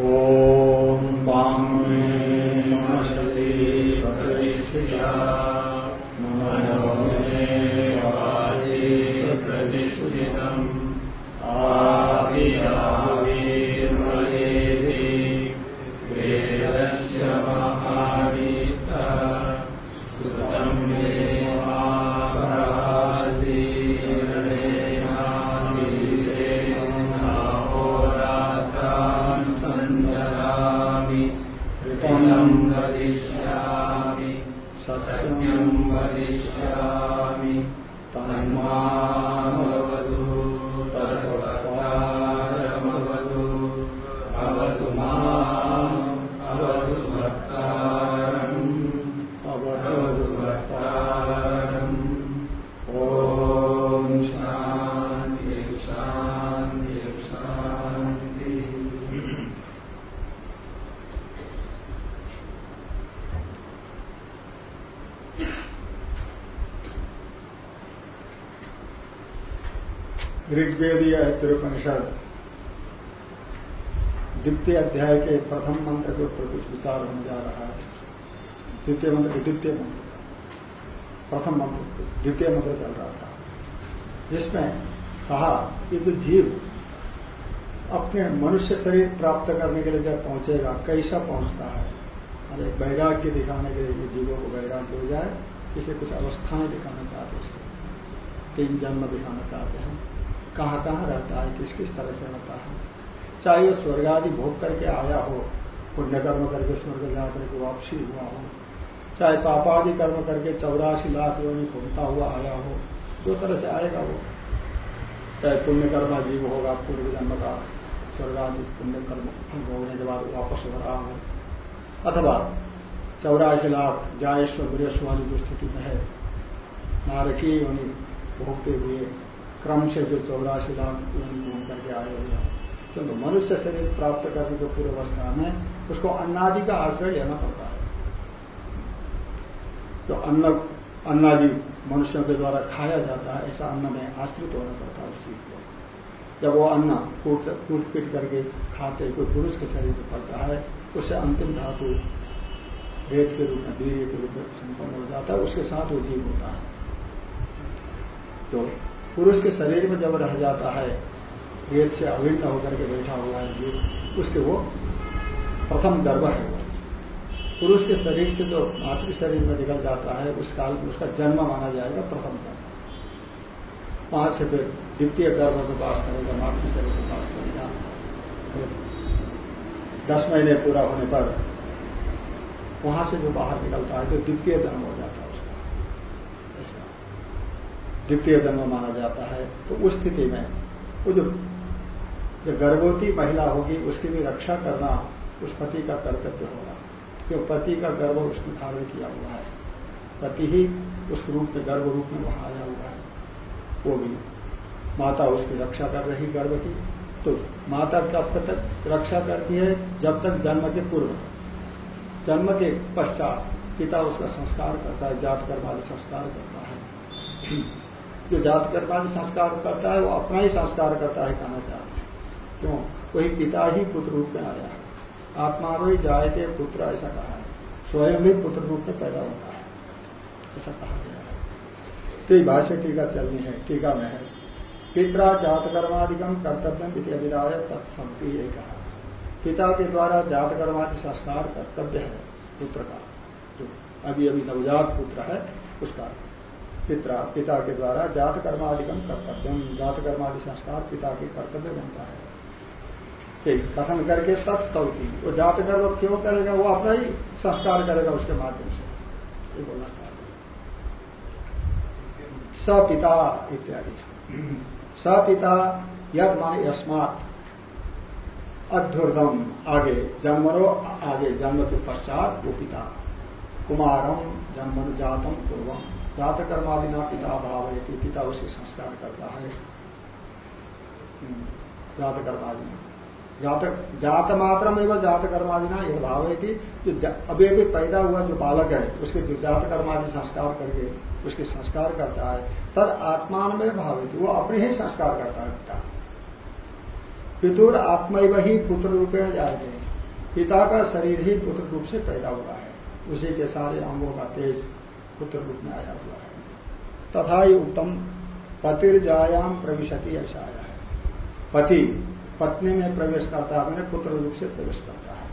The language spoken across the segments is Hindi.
ॐ वाङ्मे मनसि द्वितीय अध्याय के प्रथम मंत्र के ऊपर कुछ विचार होने जा रहा है। द्वितीय मंत्र द्वितीय मंत्र। प्रथम मंत्र, द्वितीय मंत्र चल रहा था। जिसमें कहा कि जो जीव अपने मनुष्य शरीर प्राप्त करने के लिए जब पहुंचेगा, कैसा पहुँचता है? अरे वैराग्य दिखाने के लिए जीवों को वैराग्य हो जाए, इसलिए कुछ अवस्थाएँ दिखाना चाहते हैं इसको तीन जन्म दिखाना चाहते हैं। कहाँ कहाँ रहता है किस किस तरह से रहता है? चाहे स्वर्ग आदि भोग करके आया हो पुण्य कर्म करके स्वर्ग जा करके वापसी हुआ हो, चाहे पापादि कर्म करके चौरासी लाख योनि घूमता हुआ आया हो, जो तरह से आएगा वो। चाहे पुण्य कर्मा जीव होगा, पूर्व जन्म का स्वर्ग आदि पुण्य कर्म भोगने के बाद वापस हो रहा हो। अथवा चौरासी लाख जायस्व वीरस्व वाली जो स्थिति में है नारकी योनि भोगते हुए क्रम से जो चौरासी लाख योनि घूम करके आए हुए हैं क्योंकि मनुष्य शरीर प्राप्त करने के पूर्व अवस्था में उसको अन्नादि का आश्रय लेना पड़ता है। तो अन्न, अन्नादि मनुष्यों के द्वारा खाया जाता है, ऐसा अन्न में आश्रित होना पड़ता है उसी को। जब वो अन्न कूट कूट पीट करके खाते कोई पुरुष के शरीर में पड़ता है उससे अंतिम धातु रेत के रूप में, वीर्य के रूप में संपन्न हो जाता है, उसके साथ वो जीव होता है। तो पुरुष के शरीर में जब रह जाता है रेत से अभिन्न होकर के बैठा हुआ है जीव। उसके वो प्रथम गर्भ है। पुरुष के शरीर से जो मातृ शरीर में निकल जाता है, उस काल में उसका जन्म माना जाएगा प्रथम गर्भ। वहाँ से फिर द्वितीय गर्भ को पास करेगा, मातृ शरीर को पास करेगा। दस महीने पूरा होने पर वहाँ से जो बाहर निकलता है तो द्वितीय जन्म हो जाता है उसका। द्वितीय जन्म माना जाता है। तो उस स्थिति में वो जो जो गर्भवती महिला होगी, उसकी भी रक्षा करना उस पति का कर्तव्य होगा। क्यों? पति का गर्भ उसने धारण किया हुआ है। पति ही उस रूप में, गर्भ रूप में वहाँ आया हुआ है। वो भी। माता उसकी रक्षा कर रही गर्भ की। तो माता कब तक रक्षा करती है, जब तक जन्म के पूर्व। जन्म के पश्चात पिता उसका संस्कार करता है, जात कर्मादि संस्कार करता है। जो जात कर्मादि संस्कार करता है, वो अपना ही संस्कार करता है, कहना चाहते हैं। क्यों? वही पिता ही पुत्र रूप में आया है आत्मा ही जायते पुत्र, ऐसा कहा है। स्वयं भी पुत्र रूप में पैदा होता है। ऐसा कहा गया है। तो भाष्य टीका चलनी है। टीका में है पिता जात कर्मादिकम कर्तव्य इति अभिधाय तत्समति ये कहा। पिता के द्वारा जात कर्मादि संस्कार कर्तव्य है, पुत्र का। जो अभी अभी नवजात पुत्र है, उसका पिता पिता के द्वारा जात कर्मादिकम कर्तव्यम जात कर्मादि संस्कार पिता के कर्तव्य बनता है। कथन करके तत्स्तवती वो जात कर्म क्यों करेगा? वो अपना ही संस्कार करेगा उसके माध्यम से। ये बोलना चाहते सपिता इत्यादि। सपिता यद माने यस्मात। अध्युर्धम आगे जन्मनो आगे, जन्म के पश्चात वो पिता। कुमारम जन्मन जातम पूर्वम जात कर्मादिना पिता भाव है कि पिता उसके संस्कार करता है। जात कर्मादिना जात जात मात्र में वह जात कर्मादिना यह भाव है कि जो, अभी अभी पैदा हुआ जो बालक है, उसके जो जात कर्मादि संस्कार करके, उसके संस्कार करता है, तद आत्मान में भाव है वो अपने ही संस्कार करता पिता। पितुर आत्मा ही पुत्र रूपेण जाते पिता का शरीर ही पुत्र रूप से पैदा हुआ है। उसी के सारे अंगों का तेज पुत्र रूप में आया हुआ है। तथा ही उत्तम पतिर्जायाम प्रविशति ऐसा आया है। पति पत्नी में प्रवेश करता है मैंने पुत्र रूप से प्रवेश करता है।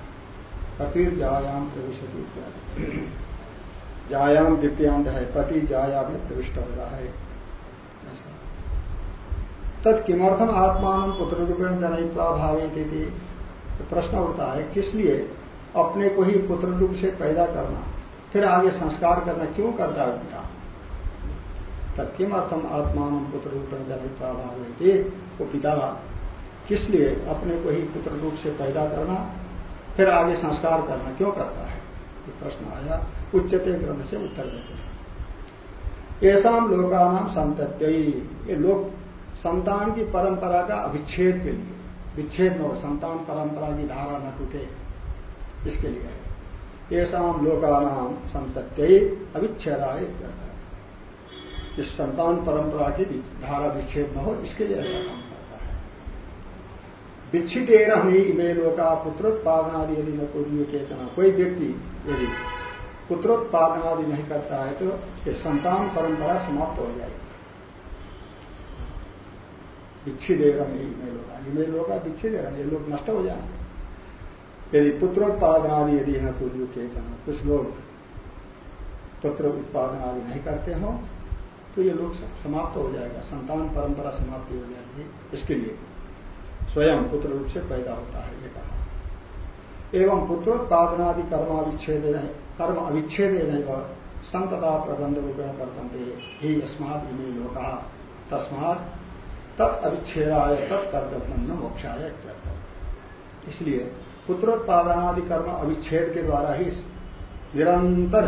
पतिर्जायाम प्रविशति इत्यादि। जायाम द्वितीयांत है, पति जाया में प्रविष्ट हो रहा है। तत्किमर्थम आत्मान पुत्र रूपेण जनयित्वा भावे थी तो प्रश्न उठता है, किस लिए अपने को ही पुत्र रूप से पैदा करना, फिर आगे संस्कार करना क्यों करता है पिता? तत्किमर्थम आत्मान पुत्र रूपेण जनयित्वा भावे थी वो पिता किस लिए अपने को ही पुत्र रूप से पैदा करना, फिर आगे संस्कार करना, क्यों करता है? ये प्रश्न आया। उच्चते ग्रंथ से उत्तर देते हैं। ऐसा लोका नाम संतत्य ये लोग संतान की परंपरा का अभिच्छेद के लिए, विच्छेद न हो, संतान परंपरा की धारा न टूटे, इसके लिए है। ऐसा लोकानाम संतत्य अभिच्छेदाय इस संतान परंपरा की धारा विच्छेद न हो, इसके लिए ऐसा काम विच्छिद नहीं इमे लोका पुत्रोत्पादनादि यदि न कोई केचना। कोई व्यक्ति यदि पुत्रोत्पादनादि नहीं करता है तो ये संतान परंपरा समाप्त हो जाएगी। विच्छिदेगा नहीं मैं लोग ये लोग विच्छिदेगा ये लोग नष्ट हो जाएँगे। यदि पुत्रोत्पादन आदि यदि न पूर्व के कुछ लोग पुत्र उत्पादन आदि नहीं करते हो तो ये लोग समाप्त हो जाएगा। संतान परंपरा समाप्ति हो जाएगी इसके लिए। स्वयं पुत्र रूप से पैदा होता है, ये कहा। एवं पुत्रोत्पादनादि कर्म अविच्छेद नहीं संतता प्रबंध रूपेण करते ही अस्मात इन्हें लोग तस्मात तब अविच्छेदाय तत्कर्तव्य मोक्षाय इसलिए पुत्रोत्पादनादि कर्म अविच्छेद के द्वारा ही निरंतर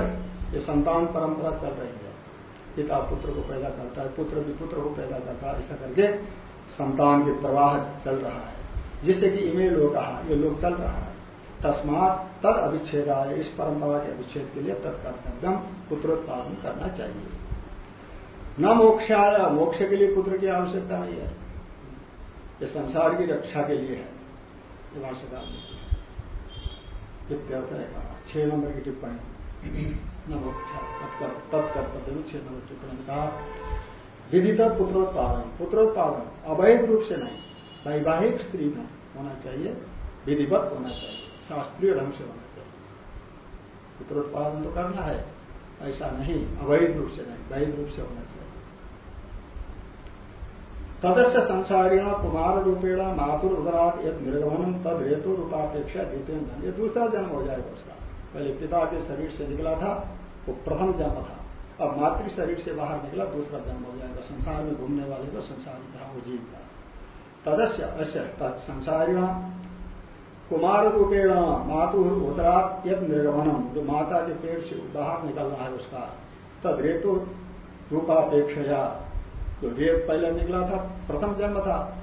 ये संतान परंपरा चल रही है। पिता पुत्र को पैदा करता है, पुत्र भी पुत्र को पैदा करता है, ऐसा करके संतान के प्रवाह चल रहा है। जिससे कि इमे लोग कहा, ये लोग चल रहा है। तस्मात तद अविच्छेदाय, इस परंपरा के अविच्छेद के लिए तत्कर्तव्यम पुत्रोत्पादन करना चाहिए। न मोक्षाया, मोक्ष के लिए पुत्र की आवश्यकता नहीं है। ये संसार की रक्षा के लिए है। भाष्यकार ने छह नंबर की टिप्पणी। न मोक्षा तत्कर्तव्य छह नंबर टिप्पणी कहा विधित पुत्रोत्पादन पुत्रोत्पादन, अवैध रूप से नहीं, वैवाहिक स्त्री में होना चाहिए, विधिवत होना चाहिए, शास्त्रीय ढंग से होना चाहिए। पुत्रोत्पादन तो करना है, ऐसा नहीं, अवैध रूप से नहीं, वैध रूप से होना चाहिए। तदस्य संसारिण कुमार रूपेण मातुर उदरात एक निर्गमनम तद हेतु रूपापेक्षा द्वितीय धन ये दूसरा जन्म हो जाएगा उसका। पहले पिता के शरीर से निकला था, वो प्रथम जन्म था। अब मातृ शरीर से बाहर निकला, दूसरा जन्म हो जाएगा। संसार में घूमने वाले को संसार वो जीव का तदस्य अश्य संसारिण कुमार रूपेण मातुर उदरात यद निर्गमनम। जो माता के पेट से बाहर निकल रहा है उसका तद रेतु रूपापेक्षा जो रेत पहले निकला था, प्रथम जन्म था,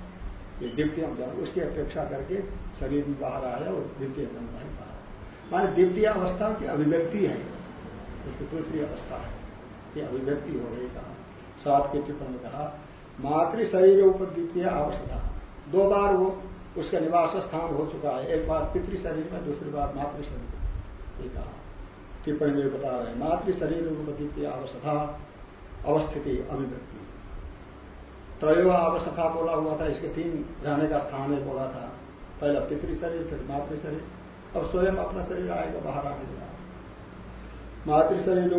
ये द्वितीय जन्म, उसकी अपेक्षा करके शरीर में बाहर आया और द्वितीय जन्म नहीं पाया माने द्वितीय अवस्था की अभिव्यक्ति है। उसकी दूसरी अवस्था है। ये अभिव्यक्ति हो गई कहा। सात के टिप्पण कहा, मातृ शरीर ऊपर द्वितीय अवस्था दो बार वो उसका निवास स्थान हो चुका है, एक बार पितृ शरीर में, दूसरी बार मातृ शरीर ये कहा। टिप्पणी में बता रहे मातृ शरीर ऊपर द्वितीय अवस्था अवस्थिति, अभिव्यक्ति। त्रयो अवस्था बोला हुआ था, इसके तीन रहने का स्थान है बोला था। पहला पितृ शरीर, फिर मातृ शरीर। अब स्वयं अपना शरीर आएगा, बाहर आने लगा मातृ शरीर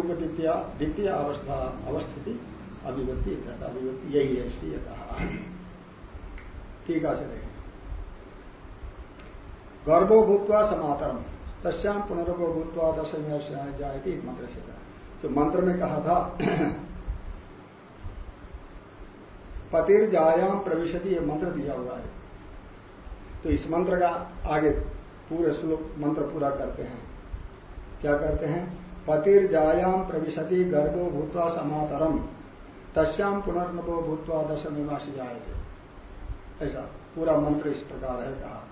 द्वितीय अवस्था, अवस्थिति, अभिव्यक्ति अभिव्यक्ति, यही है इसलिए कहा टीका से देखें गर्भो भूतवा समातरम। तस्याम पुनर्भो भूतवा दशमी जाए मंत्र से जो मंत्र में कहा था पतिर जायाम प्रविशति, ये मंत्र दिया हुआ है। तो इस मंत्र का आगे पूरे श्लोक, मंत्र पूरा करते हैं। क्या करते हैं? पतिर जायाम प्रविशति गर्भो भूतवा समातरम। तस्याम पुनर्नभो भूतवा निवासी जाए ऐसा पूरा मंत्र इस प्रकार है कहा।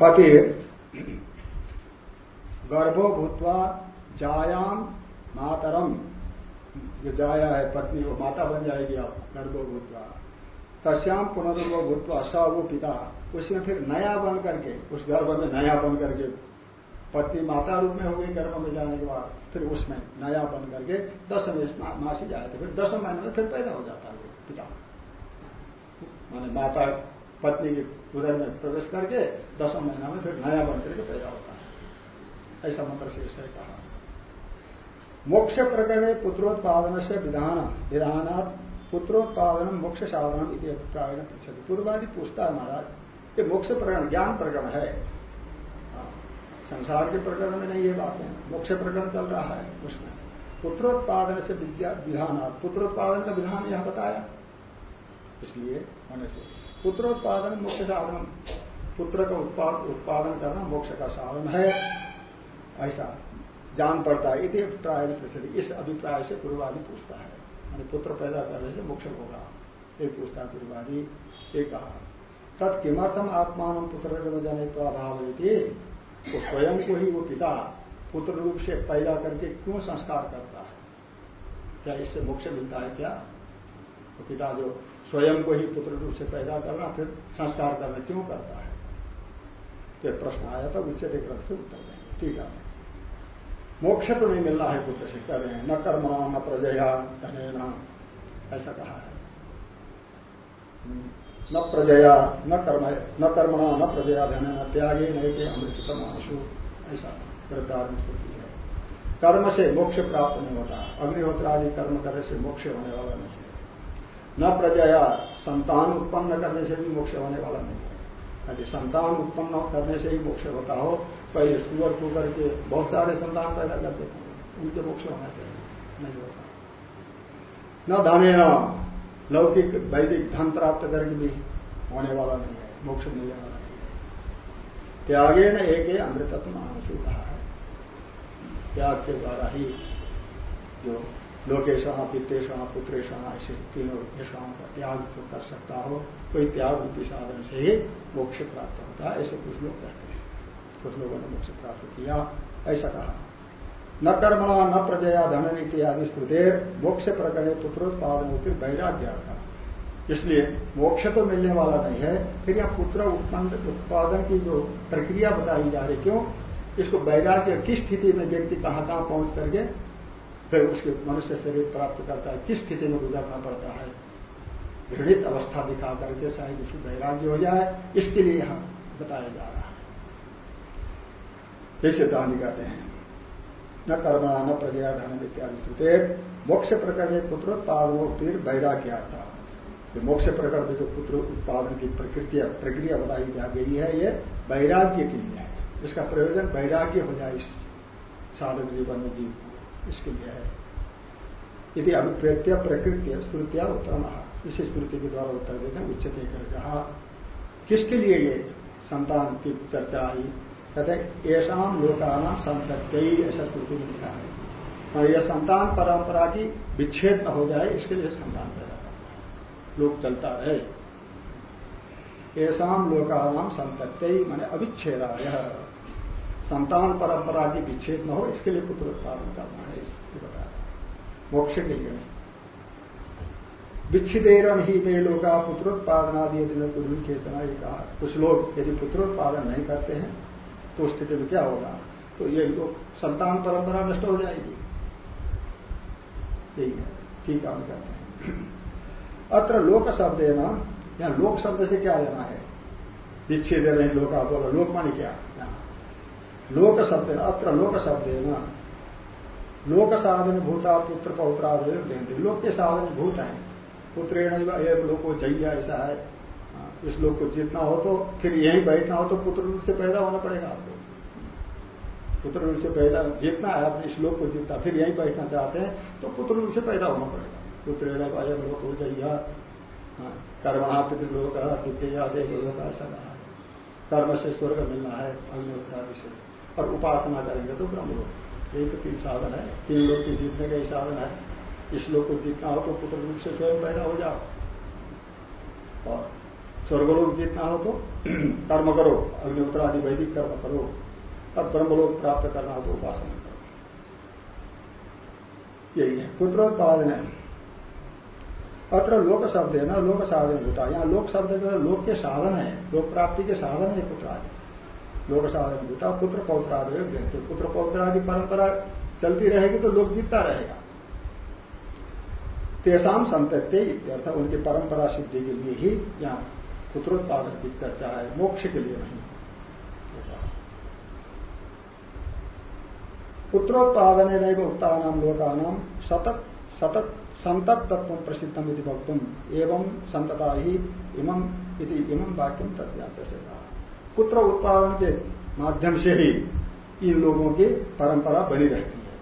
पतिर गर्भो भूतवा जायाम मातरम। जो जाया है पत्नी, वो माता बन जाएगी आप गर्भोभूतवा तस्याम पुनर्व भूतवा स वो पिता, उसमें फिर नया बन करके, उस गर्भ में नया बन करके पत्नी माता रूप में हो गई गर्भ में जाने के बाद फिर उसमें नया बन करके दसम मासी जाए थे फिर दसम महीने में फिर पैदा हो जाता है वो पिता। माने माता पत्नी के उदय में प्रवेश करके दसम महीना में फिर नया बन करके पैदा होता है। ऐसा मंत्र से इसे कहा। मोक्ष प्रकरण पुत्रोत्पादन से विधान विधानात् पुत्रोत्पादन मोक्ष साधन अभिप्राय पूर्वादि पूछता है महाराज ये मोक्ष प्रकरण ज्ञान प्रकरण हाँ, संसार के प्रकरण में नहीं ये बात है। मोक्ष प्रकरण चल रहा है उसमें। पुत्रोत्पादन से विधान पुत्रोत्पादन का विधान यह बताया। इसलिए होने से पुत्रोत्पादन मोक्ष साधन। पुत्र का उत्पाद, उत्पादन करना मोक्ष का साधन है। ऐसा जान पड़ता है। इति अभिप्राय इस अभिप्राय से पूर्वादि पूछता है। मैंने पुत्र पैदा करने से मोक्ष होगा। एक पूछता है पूर्वादि एक कहा तत् किमर्थम आत्मान पुत्र जने प्रभाव वो स्वयं को ही वो पिता पुत्र रूप से पैदा करके क्यों संस्कार करता है? क्या इससे मोक्ष मिलता है क्या? तो पिता जो स्वयं को ही पुत्र रूप से पैदा करना फिर संस्कार करना क्यों करता है? तो प्रश्न आया था उच्चते ग्रंथ से उत्तर देंगे। ठीक है। मोक्ष तो नहीं मिल रहा है पुत्र से, कह रहे हैं, न कर्मा, न प्रजया धने ऐसा कहा है। न प्रजया, न कर्म, न कर्मणा न प्रजया धने न त्यागे नहीं के अमृततम आँसू ऐसा प्रकार में स्थिति है। कर्म से मोक्ष प्राप्त नहीं होता। अग्निहोत्र आदि कर्म करने से मोक्ष होने वाला नहीं है। न प्रजया, संतान उत्पन्न करने से भी मोक्ष होने वाला नहीं है। यदि संतान उत्पन्न करने से ही मोक्ष होता हो पहले सुअर को करके बहुत सारे संतान पैदा कर देते हैं। उनके मोक्ष होना चाहिए। नहीं होता। न धने लौकिक, वैदिक धन प्राप्त करके भी होने वाला नहीं है, मोक्ष मिलने वाला नहीं है। त्यागे न एक अमृतत्व आँसू कहा है। त्याग के द्वारा ही जो लोकेश पितेश पुत्रेश, ऐसे तीनों यशाओं का त्याग जो कर सकता हो, कोई त्याग रूपी साधन से ही मोक्ष प्राप्त होता है, ऐसे कुछ लोग कहते हैं। कुछ लोगों ने मोक्ष प्राप्त किया, ऐसा कहा। न कर्मणा न प्रजया धन इत्यादि श्रुतेर मोक्ष प्रकरण पुत्रोत्पादन फिर वैराग्य था इसलिए मोक्ष तो मिलने वाला नहीं है, फिर यह पुत्र उत्पादन की जो प्रक्रिया बताई जा रही, क्यों? इसको वैराग्य किस स्थिति में व्यक्ति कहाँ कहाँ पहुँच करके, फिर उसके मनुष्य शरीर प्राप्त करता है, किस स्थिति में गुजरना पड़ता है? घृणित अवस्था दिखा करके शायद उसकी वैराग्य हो जाए, इसके लिए यहाँ बताया जा रहा है। जैसे दानी कहते हैं। न कर्मा, न प्रजया धन इत्यादि श्रुते, मोक्ष प्रकरण पुत्रोत्पादनोत्तीर वैराग्य था मोक्ष प्रकरण जो पुत्र उत्पादन की प्रकृति प्रक्रिया बताई जा गई है, ये वैराग्य के लिए है। इसका प्रयोजन वैराग्य हो जाए इस साधक जीवन में जीव इसके लिए है। यदि अभिप्रेत्य प्रकृति श्रुतिया उत्तर इसी स्मृति के द्वारा उत्तर हैं उच्चते कर कहा, किसके लिए ये संतान की चर्चा आई? कहते ऐसा लोकाना संतत्य ऐसा स्मृति में लिखा है। और यह संतान परंपरा की विच्छेद न हो जाए, इसके लिए संतान पैदा लोक चलता रहे। ऐसा लोकानाम संतत्य मैंने अविच्छेदा यह संतान परंपरा की विच्छेद न हो, इसके लिए पुत्र उत्पादन करना है, ये मोक्ष के लिए नहीं। विच्छिदेरन ही वे लोग पुत्रोत्पादनादि यदि गुरु चेतना ये कहा, कुछ लोग यदि पुत्रोत्पादन नहीं करते हैं तो स्थिति में क्या होगा? तो ये लोग संतान परंपरा नष्ट हो जाएगी। यही है ठीक है कहते हैं। अत्र लोक शब्द है ना? यहाँ लोक शब्द से क्या लेना है? विच्छेद नहीं लोक बोलो लोक मानी क्या? लोक शब्द अत्र लोक शब्द है ना? लोक साधन भूता पुत्र पौत्रादि लोक के साधन भूत है। पुत्रेण एक लोग को चाहिए ऐसा हाँ, इस लोग को जीतना हो तो फिर यहीं बैठना हो तो पुत्र रूप से पैदा होना पड़ेगा आपको। पुत्र रूप से पैदा जीतना है आप इस लोग को जीतना फिर यहीं बैठना चाहते हैं तो पुत्र रूप से पैदा होना पड़ेगा। पुत्र अयम लोग को चाहिए हाँ, कर्मणा पितृलोक विद्या देव लोग ऐसा कहा है। कर्म से स्वर्ग मिलना है अग्निहोत्रादि से और उपासना करेंगे तो ब्रह्म लोग यही तो तीन साधन है। तीन लोग के जीतने का ही साधन है। इस लोग को जीतना हो तो पुत्र रूप से स्वयं पैदा हो जाओ। और स्वर्गलोक जीतना हो तो कर्म करो अग्निहोत्र आदि वैदिक कर्म करो और ब्रह्मलोक प्राप्त करना हो तो उपासना करो। यही है। पुत्रोत्पादन है। अत्र लोक शब्द है ना, लोक साधन होता यहाँ लोक शब्द लोक के साधन है, लोक प्राप्ति के साधन है पुत्र आदि लोक साधन होता पुत्र पौत्र आदि पुत्र पौत्र आदि परंपरा चलती रहेगी तो लोक जीतता रहेगा। तेसाम संतत्य उनकी परंपरा सिद्धि के लिए ही यहाँ पुत्रोत्पादन की चर्चा है मोक्ष के लिए नहीं। पुत्रोत्पादन नहीं उक्ता नाम लोका नाम सतत सतत संतत तत्व प्रसिद्धम यदि भक्तुम एवं संतता ही इमम इति इमम वाक्यम तत्व्याचेगा पुत्र उत्पादन के माध्यम से ही इन लोगों की परंपरा बनी रहती है।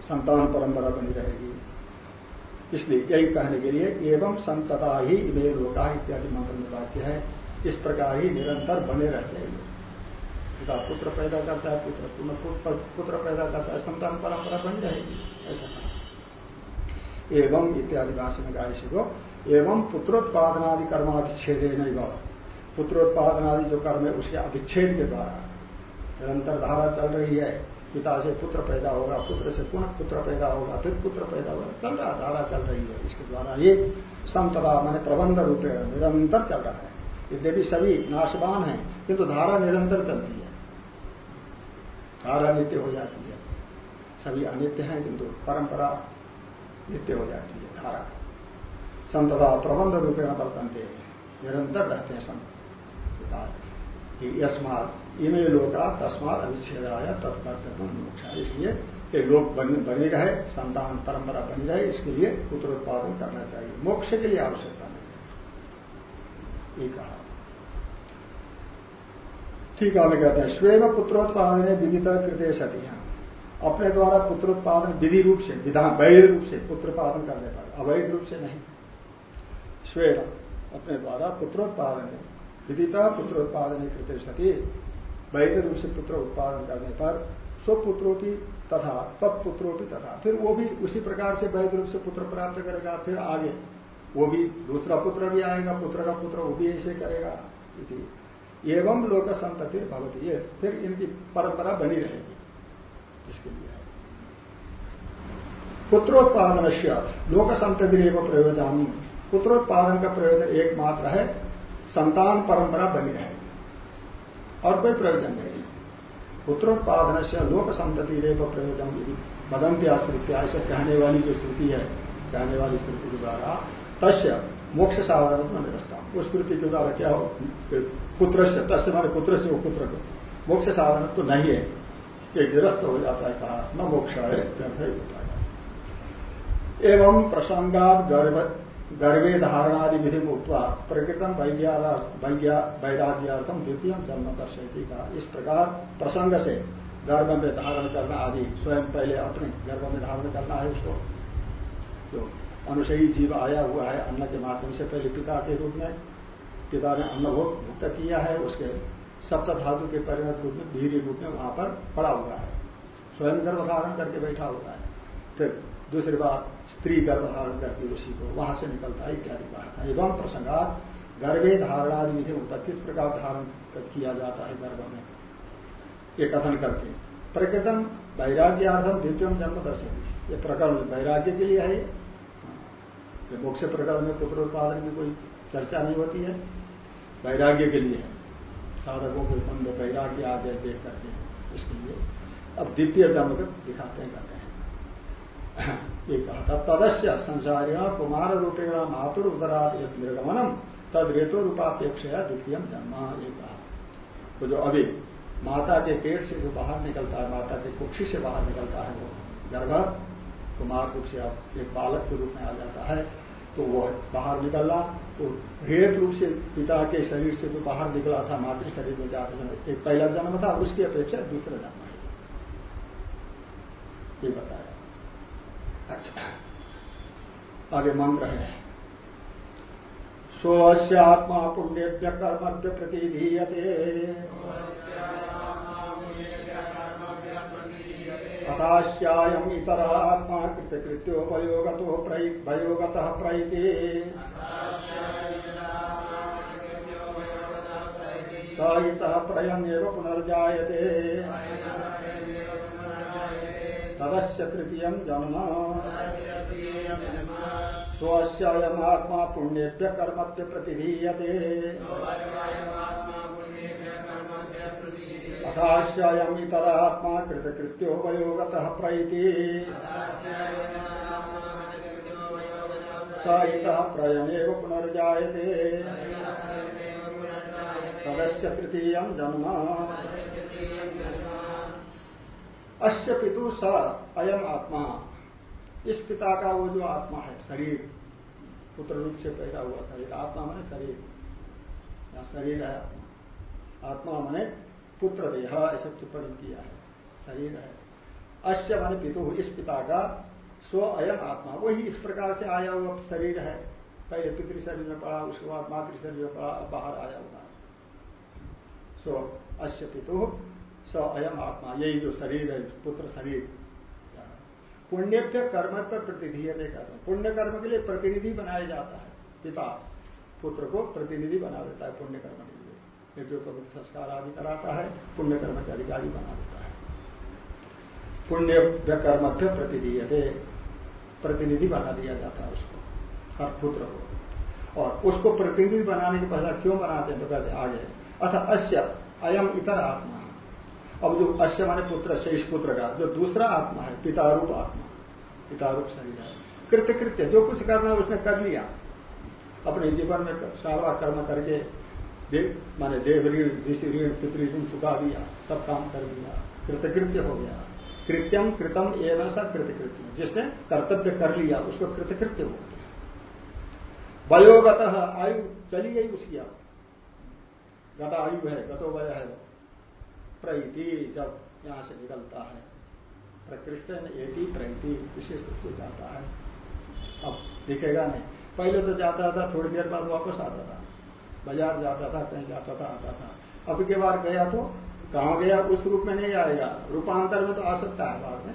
संतान परंपरा बनी रहेगी। इसलिए यही कहने के लिए एवं संतता ही इमे लोका इत्यादि मंत्र में वाक्य है, इस प्रकार ही निरंतर बने रहते हैं। पिता पुत्र पैदा करता है, पुत्र पुत्र पैदा करता है, संतान परंपरा बनी रहेगी, ऐसा कहा। एवं इत्यादि भाषा में गाय को, एवं पुत्रोत्पादनादि कर्माभिच्छेद नहीं पुत्रोत्पादनादि जो कर्म है, उसके अभिच्छेद के द्वारा निरंतर धारा चल रही है। पिता से पुत्र पैदा होगा, पुत्र से पुनः पुत्र पैदा होगा, फिर पुत्र पैदा होगा। चल रहा, धारा चल रही है। इसके द्वारा ये संतदा मैंने प्रबंध रूप निरंतर चल रहा है। यद्यपि सभी नाशवान है, किंतु तो धारा निरंतर चलती है। धारा नित्य हो जाती है। सभी अनित्य हैं, किंतु परंपरा नित्य हो जाती है, धारा। संतदा प्रबंध रूपेण वर्तनते निरंतर रहते हैं संत। यस्मात इमे लोका तस्मात अविच्छेदाया तत्कर्तव्य मोक्षा। इसलिए कि लोग बन, बने रहे संतान परंपरा बनी रहे इसके लिए उत्तरोत्पादन करना चाहिए। मोक्ष के लिए आवश्यकता नहीं। ये कहा। ठीक है हमें कहते हैं स्वयं पुत्रोत्पादन विदित कृदय सती अपने द्वारा पुत्रोत्पादन विधि रूप से विधान वैध रूप से पुत्रोत्पादन करने पर अवैध रूप से नहीं। स्वेन अपने द्वारा पुत्रोत्पादन विदिता पुत्रोत्पादन कृत्य सती। वैध रूप से पुत्र उत्पादन करने पर स्वपुत्रों की तथा तत्पुत्रों की तथा। फिर वो भी उसी प्रकार से वैध रूप से पुत्र प्राप्त करेगा, फिर आगे वो भी दूसरा पुत्र भी आएगा, पुत्र का पुत्र वो भी ऐसे करेगा एवं लोक संतति भवती। है फिर इनकी परंपरा बनी रहेगी इसके लिए। पुत्रोत्पादन से लोक संतति प्रयोजन पुत्रोत्पादन का प्रयोजन एकमात्र है, संतान परंपरा बनी रहे और कोई प्रयोजन नहीं। पुत्रोत्पादन से लोक संतति रेप प्रयोजन बदंती आश्रित ऐसे कहने वाली जो श्रुति है, कहने वाली श्रुति के द्वारा, तस्य मोक्ष साधन निरस्ता उस श्रुति के द्वारा क्या हो? पुत्र से तस्य हमारे पुत्र से वो पुत्र को। मोक्ष साधन तो नहीं है। ये गिरस्त हो जाता है कहा, न मोक्ष है व्यर्थ ही होता है एवं प्रसंगात गर्वे धारणादि विधि मुक्ता प्रकृतम वैराग्यार्थम द्वितीय जन्म दर्शयती का इस प्रकार प्रसंग से गर्भ में धारण करना आदि, स्वयं पहले अपने गर्भ में धारण करना है उसको। जो अनुसयी जीव आया हुआ है, अन्न के माध्यम से पहले पिता के रूप में, पिता ने अन्न भोग मुक्त किया है, उसके सप्त धातु के परिणत रूप में वीर रूप में वहाँ पर पड़ा हुआ है। स्वयं गर्भ धारण करके बैठा हुआ है। फिर दूसरी बात स्त्री गर्भ धारण करती उसी को वहाँ से निकलता है, इत्यादि कहा था। एवं प्रसंगात गर्भे धारणादि विधि होता किस प्रकार धारण किया जाता है गर्भ में? ये कथन करके। प्रकृतम वैराग्यार्थम द्वितीय जन्म दर्शन ये प्रकरण वैराग्य के लिए है। ये मोक्ष प्रकरण में पुत्र उत्पादन की कोई चर्चा नहीं होती है। वैराग्य के लिए है। साधकों के में वैराग्य आ गए देख करके इसके लिए। अब द्वितीय जन्म दिखाते हैं, कहते हैं। ये कहा तदस्य संसारिण कुमार रूपेण मातुर उदरात निर्गमनम, तद रेतो रूपापेक्षा द्वितीय जन्म, ये कहा। तो जो अभी माता के पेट से जो बाहर निकलता है, माता के कुक्षी से बाहर निकलता है, वो गर्भ, कुमार रूप से अब एक बालक के रूप में आ जाता है तो वो बाहर निकलना तो रेत रूप से पिता के शरीर से जो बाहर निकला था, मातृ शरीर में जाते समय, एक पहला जन्म था उसकी अपेक्षा दूसरा जन्म है। ये बताया। अच्छा। आगे मंत्र है। स्वस्यात्मा पुण्यभ्य कर्मभ्य प्रतिधीयते तथाश्यायम इतरात्मा कृतकृत्योपयोगतो भयोगत प्रैते। स इत प्रयन्व पुनर्जाते तदस्य तृतीय जन्म। स्वस्ययमात्मा पुण्येभ्य कर्मभ्य प्रतिधीयते अथाश्ययम इतरात्मा कृतकृत्योपयोगतः प्रैति। स इतः प्रयमेव पुनर्जायते। तदस्य तृतीय जन्म। अश्य पितु स अयम आत्मा। इस पिता का वो जो आत्मा है, शरीर, पुत्र रूप से पैदा हुआ शरीर। आत्मा मैंने शरीर। या शरीर है आत्मा। आत्मा मैंने पुत्र देह, ऐसा टिप्पणी किया है। शरीर है। अश्य माने पितु, इस पिता का स्व अयम आत्मा। वही इस प्रकार से आया हुआ शरीर है। पहले पितृ शरीर में पड़ा, उसके बाद मातृ शरीर में पड़ा बाहर आया हुआ सो अश्य पितु स अयम आत्मा, यही जो शरीर है, पुत्र शरीर। पुण्य पे कर्म पर प्रतिनिधि कर्म पुण्य कर्म के लिए प्रतिनिधि बनाया जाता है, पिता पुत्र को प्रतिनिधि बना देता है पुण्य कर्म के लिए। जो पवित्र संस्कार आदि कराता है, पुण्य कर्म के अधिकारी बना देता है। पुण्य कर्म पे प्रतिनिधि प्रतिनिधि बना दिया जाता है उसको, हर पुत्र को। और उसको प्रतिनिधि बनाने के पहला क्यों बनाते हैं तो कहते आगे। अथा अश्य अयम इतर आत्मा। अब जो अश्य माने पुत्र इस पुत्र का जो दूसरा आत्मा है पितारूप आत्मा पितारूप शरीर है। कृत्य कृत्य जो कुछ करना है उसने कर लिया। अपने जीवन में सारा कर्म करके दे, माने देव ऋण ऋषि ऋण पितृ ऋण चुका दिया सब काम कर दिया। कृतकृत्य हो गया। कृत्यम कृतम एवं सा कृतकृत्य। जिसने कर्तव्य कर लिया उसको कृतकृत्य हो। गया वयोगत आयु चली गई उसकी अब। गत आयु है गतो वय है। प्रैति जब यहाँ से निकलता है प्रकृष्ट एति प्रैति विशेष रूप से जाता है। अब दिखेगा नहीं। पहले तो जाता था, थोड़ी देर बाद वापस आता था। बाज़ार जाता था, कहीं जाता था, आता था। अब के बार गया तो कहा गया? उस रूप में नहीं आएगा। रूपांतर में तो आ सकता है बाद में।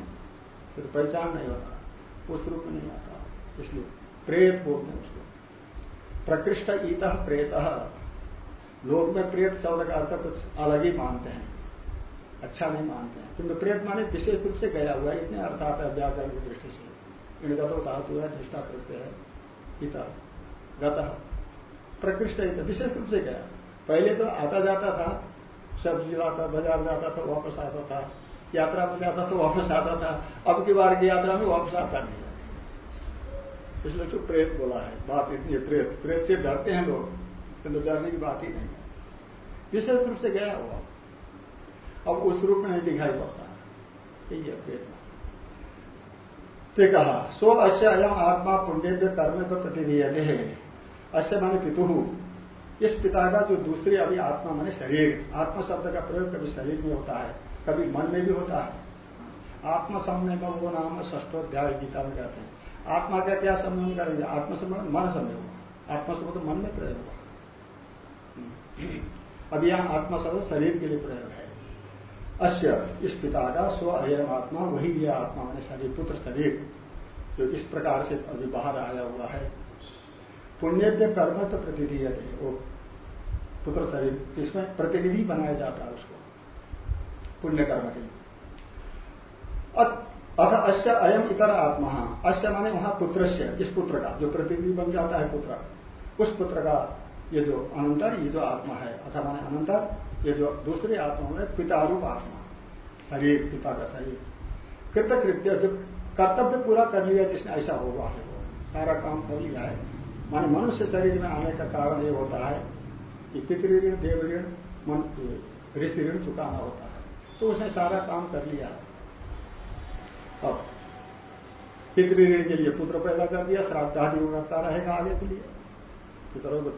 फिर पहचान नहीं होता। उस रूप में नहीं आता। इसलिए प्रेत बोलते हैं उसको। प्रकृष्ट ईत प्रेत। लोग में प्रेत शब्द का अर्थ कुछ अलग ही मानते हैं। अच्छा नहीं मानते हैं। किंतु प्रेत माने विशेष रूप से गया हुआ इतने अर्थात है व्याकरण की दृष्टि से। इनगतो धातु है, निष्ठा करते हैं, पिता, गत प्रकृष्ट विशेष रूप से गया। पहले तो आता जाता था, सब्ज़ी लाता, बाज़ार जाता था, वापस आता था, यात्रा में जाता था, वापस आता था, अब की बार की यात्रा में वापस आता नहीं इसलिए तो प्रेत बोला है, बात इतनी है, प्रेत। प्रेत से डरते हैं लोग, किंतु डरने की बात ही नहीं है। विशेष रूप से गया हुआ। अब उस रूप में नहीं दिखाई पड़ता। यही है प्रेरणा तो कहा, सो अश्य अयम आत्मा पुण्य कर्म तो प्रतिनिधि है। अश्य माने पितु। इस पिता का जो दूसरी अभी आत्मा माने शरीर, आत्मा शब्द का प्रयोग कभी शरीर में होता है, कभी मन में भी होता है। आत्मा समय में वो नाम ष्टोध्याय गीता में कहते हैं। आत्मा का क्या संबंध करेंगे आत्मा संबंध मन समय हुआ आत्मा शब्द मन में प्रयोग हुआ अब यहाँ आत्मा शब्द शरीर के लिए प्रयोग है। अश्य इस पिता का स्व अयम आत्मा, वही ये आत्मा मैंने शरीर पुत्र शरीर जो इस प्रकार से अभी बाहर आया हुआ है। पुण्य के कर्म तो प्रतिनिधि वो पुत्र शरीर जिसमें प्रतिनिधि बनाया जाता है उसको, पुण्य कर्म के लिए। अथ अश्य अयम इतर आत्मा अश्य माने वहाँ पुत्र इस पुत्र का, जो प्रतिनिधि बन जाता है पुत्र। उस पुत्र का ये जो अनंतर, ये जो आत्मा है, अथा माने अनंतर ये जो दूसरे आत्मा में पितारूप आत्मा। शरीर, पिता का शरीर। कृतकृत्य, जो कर्तव्य पूरा कर लिया, जिसने ऐसा होगा है वो। सारा काम कर लिया है। माने मनुष्य शरीर में आने का कारण ये होता है कि पितृ ऋण देव ऋण मन ऋषि ऋण चुकाना होता है। तो उसने सारा काम कर लिया। है अब पितृ ऋण के लिए पुत्र पैदा कर दिया श्राद्ध आदि करता रहेगा आगे के लिए। पितरों को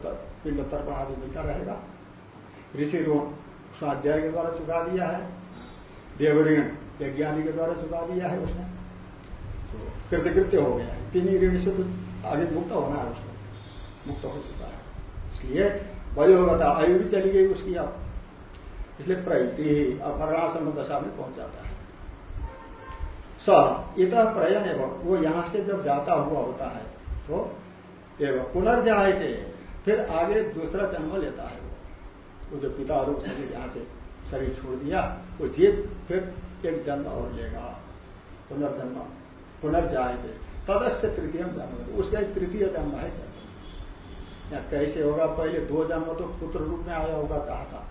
पिंड तर्पण आदि मिलता रहेगा। ऋषि ऋण स्वाध्याय के द्वारा चुका दिया है देव ऋण यज्ञानी के द्वारा चुका दिया है उसने। तो कृतकृत्य हो गया है। तीन ही ऋण से तो आगे मुक्त होना है उसको, मुक्त हो चुका है। इसलिए वयोगता आयु भी चली गई उसकी अब। इसलिए प्रयति अब मरणासन दशा में पहुँच जाता है। स, इत प्रयन एवं, वो यहाँ से जब जाता हुआ होता है तो एवं पुनर्जाए के फिर आगे दूसरा जन्म लेता है। वो जो पिता रूप शरीर यहाँ से शरीर छोड़ दिया, वो जीव फिर एक जन्म और लेगा, पुनर्जन्म पुनर्जाएँगे तदस्य तृतीय जन्म। उसका एक तृतीय जन्म है क्या? कैसे होगा? पहले दो जन्म तो पुत्र रूप में आया होगा, कहा था।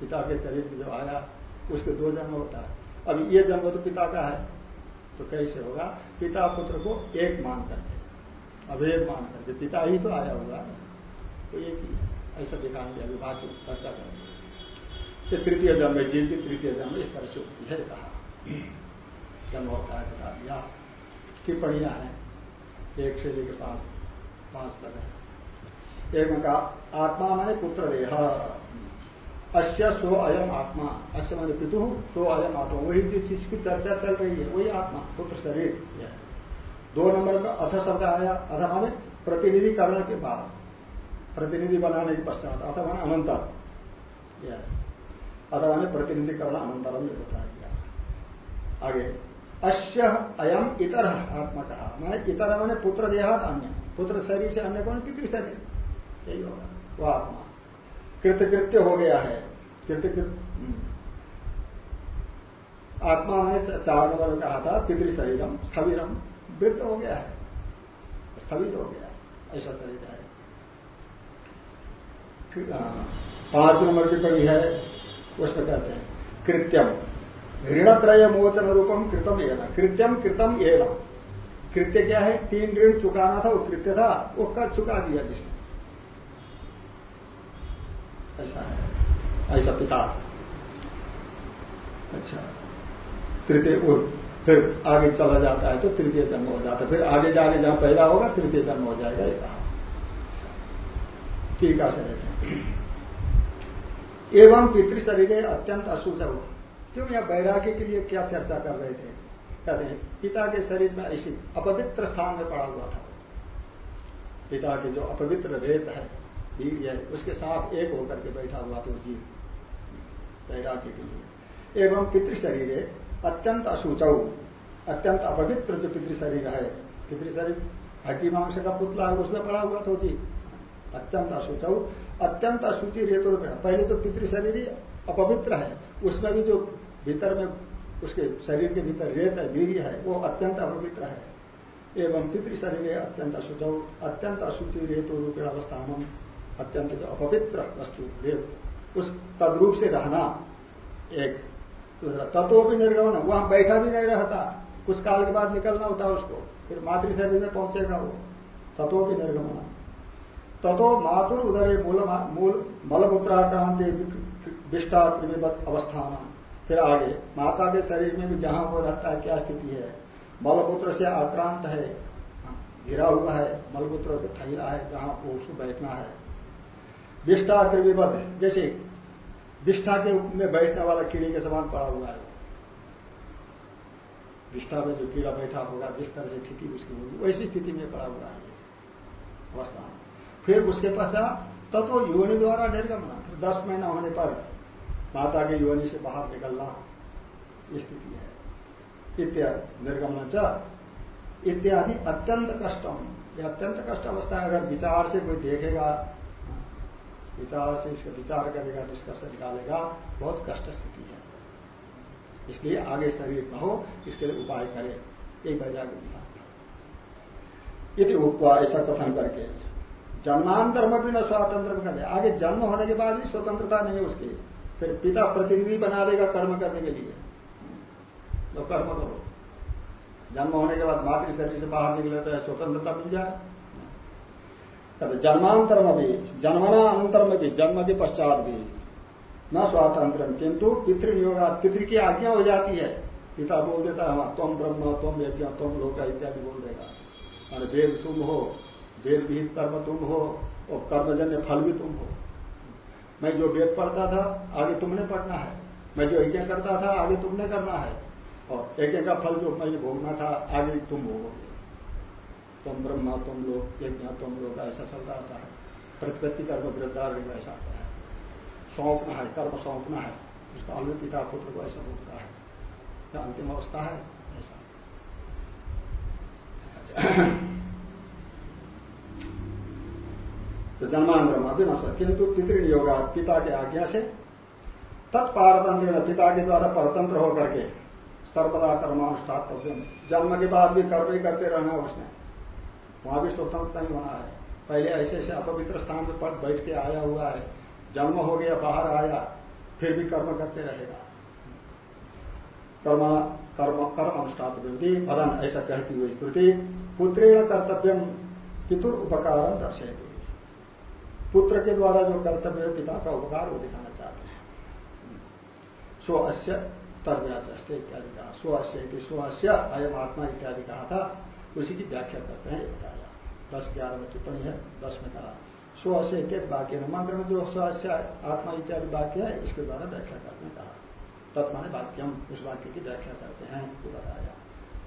पिता के शरीर में जो आया, उसके दो जन्म होता है। अब ये जन्म तो पिता का है। तो कैसे होगा? पिता पुत्र को एक मान करके अभेद मान करके पिता ही तो आया होगा। तो एक ही। ऐसा दिखाएँगे अभिभाषित चर्चा करेंगे। ये तृतीय जन्म है जीव की तृतीय जन्म इस तरह से होती है, कहा। जन्म होता है बता दिया टिप्पणियाँ हैं। एक से लेकर पाँच पाँच तक है। एक का आत्मा माने पुत्र देह। अश्य सो अयम आत्मा। अश्य माने पितु सो अयम आत्मा। वही जिस चीज़ की चर्चा चल रही है, वही आत्मा, पुत्र शरीर। है। दो नंबर का अथ शब्द आया। अथ माने प्रतिनिधि करने के बाद। प्रतिनिधि बनाने के पश्चात अथ माने अनंतर। अथ माने प्रतिनिधि करना अनंतरम ये बताया गया। आगे अश्य अयम इतर आत्मा कहा माने इतर माने पुत्र देहात अन्य। पुत्र शरीर से अन्य कौन? पितृ शरीर। यही होगा। वो आत्मा। कृतकृत्य हो गया है। कृतकृत हम्म। आत्मा में चार नंबर में कहा था पितृ शरीरम स्थविरम। वृद्ध हो गया है। स्थगित हो गया ऐसा शरीर है। पाँच नंबर की पड़ी है उसमें कहते हैं, कृत्यम, ऋणत्रय मोचन रूपम कृतम एना कृत्यम, कृतम एना कृत्य क्या है? तीन ऋण चुकाना था, वो कृत्य था, वो कर चुका दिया जिसने। ऐसा है। ऐसा पिता। अच्छा। तृतीय फिर आगे चला जाता है तो तृतीय जन्म हो जाता है। फिर आगे जाके जहाँ पहला होगा, तृतीय जन्म हो जाएगा, ये कहा। ठीक है देखें एवं पितृ शरीर अत्यंत अशुच हो। क्यों यह वैराग्य के लिए क्या चर्चा कर रहे थे? कहते हैं, पिता के शरीर में ऐसी अपवित्र स्थान में पड़ा हुआ था। पिता के जो अपवित्र रेत है वीर है, उसके साथ एक होकर के बैठा हुआ तो जीव। वैराग्य के लिए। एवं पितृ शरीर अत्यंत असूचौ अत्यंत अपवित्र जो पितृ शरीर है, पितृ शरीर हड्डी मांस का पुतला है, उसमें पड़ा हुआ तो जी अत्यंत अशुचौ अत्यंत अशुचि रेतु पहले तो पितृ शरीर ही अपवित्र है। उसमें भी जो भीतर में उसके शरीर के भीतर रेत है वीर है, वो अत्यंत अपवित्र है। एवं पितृ शरीर अत्यंत अशुचौ अत्यंत अशुचि रेतु रूपेण अवस्थान अत्यंत जो अपवित्र वस्तु, रेत। उस तद्रूप से रहना एक। दूसरा तत्व भी निर्गमन। वहाँ बैठा भी नहीं रहता। कुछ काल के बाद निकलना होता उसको। फिर मातृ शरीर में पहुंचेगा वो। तत्व भी निर्गमन। तथो मातुर उदरे मूल मूल मलमूत्राक्रांति विष्टा अवस्थान। फिर आगे, माता के शरीर में भी जहाँ वो रहता है, क्या स्थिति है? मलमूत्र से आक्रांत है, घिरा हुआ है, मलमूत्र थैला है, जहाँ वो उसको बैठना है। विष्टा त्रिविबद्ध जैसे विष्ठा के में बैठने वाला कीड़े के समान पड़ा हुआ है। विष्ठा में जो कीड़ा बैठा होगा, जिस तरह से स्थिति उसकी होगी, वैसी स्थिति में पड़ा हुआ है। अवस्था फिर उसके पश्चात तत्व योनि द्वारा निर्गमना, फिर दस महीना होने पर माता के योनि से बाहर निकलना स्थिति है। इत्यादि, निर्गमन इत्यादि अत्यंत कष्टम। यह अत्यंत कष्ट अवस्था है, अगर विचार से कोई देखेगा, विचार से इसका विचार करेगा, निष्कर्ष निकालेगा, बहुत कष्ट स्थिति है। इसलिए आगे शरीर न हो इसके लिए उपाय करे। यही वैराग्य विधान यदि उपवा ऐसा कथन करके। जन्मांतर में भी न स्वातंत्र में आगे जन्म होने के बाद भी स्वतंत्रता नहीं है उसकी फिर पिता प्रतिनिधि बना देगा कर्म करने के लिए। तो कर्म करो। जन्म होने के बाद मातृ शरीर से बाहर निकले तो स्वतंत्रता मिल जाए। कहते जन्मांतर में भी जन्मना अनंतर में भी जन्म के पश्चात भी न स्वातंत्र किंतु पितृनियोगा, पितृ की आज्ञा हो जाती है। पिता बोल देता है तुम ब्रह्म, तुम यज्ञ तुम लोग इत्यादि बोल देगा। अरे वेद तुम हो वेद विहित कर्म तुम हो और कर्मजन्य फल भी तुम हो। मैं जो वेद पढ़ता था, आगे तुमने पढ़ना है। मैं जो यज्ञ करता था, आगे तुमने करना है। और यज्ञ का फल जो मैं भोगना था, आगे तुम भोगोगे। तुम ब्रह्मा, तुम लोग, यज्ञ, तुम लोग, ऐसा चलता आता है प्रतिपत्ति कर्म गिरफ़्तार ऐसा आता है। सौंपना है, कर्म सौंपना है। उस काल में पिता पुत्र को ऐसा होता है। अंतिम अवस्था है? ऐसा। तो जन्मांतरम अभी न किंतु पितृनियोगा पिता के आज्ञा से तत्पारतंत्र पिता के द्वारा परतंत्र होकर के सर्वदा कर्मानुष्ठातव्य जन्म के बाद भी कर्म ही करते रहना उसने। वहाँ भी स्वतंत्र नहीं होना है। पहले ऐसे ऐसे अपवित्र स्थान पट बैठ के आया हुआ है। जन्म हो गया, बाहर आया, फिर भी कर्म करते रहेगा। कर्म कर्म कर्म अनुष्ठात विधि मदन ऐसा कहती हुई स्तुति। पुत्रेण कर्तव्य पितुर उपकार दर्शेगी पुत्र के द्वारा जो कर्तव्य है, पिता का उपकार वो दिखाना चाहते हैं। सो अश्य तर्व्याचे इत्यादि कहा। स्व अश्य स्व अश्य अयम आत्मा इत्यादि कहा था। उसी की व्याख्या करते हैं बताया। दस ग्यारह में टिप्पणी है, दस में कहा। स्व अश्य वाक्य है मंत्र में जो स्व अश्य आत्मा इत्यादि वाक्य है, इसके द्वारा व्याख्या करते हैं, कहा। तत्माने वाक्यम, उस वाक्य की व्याख्या करते हैं बताया।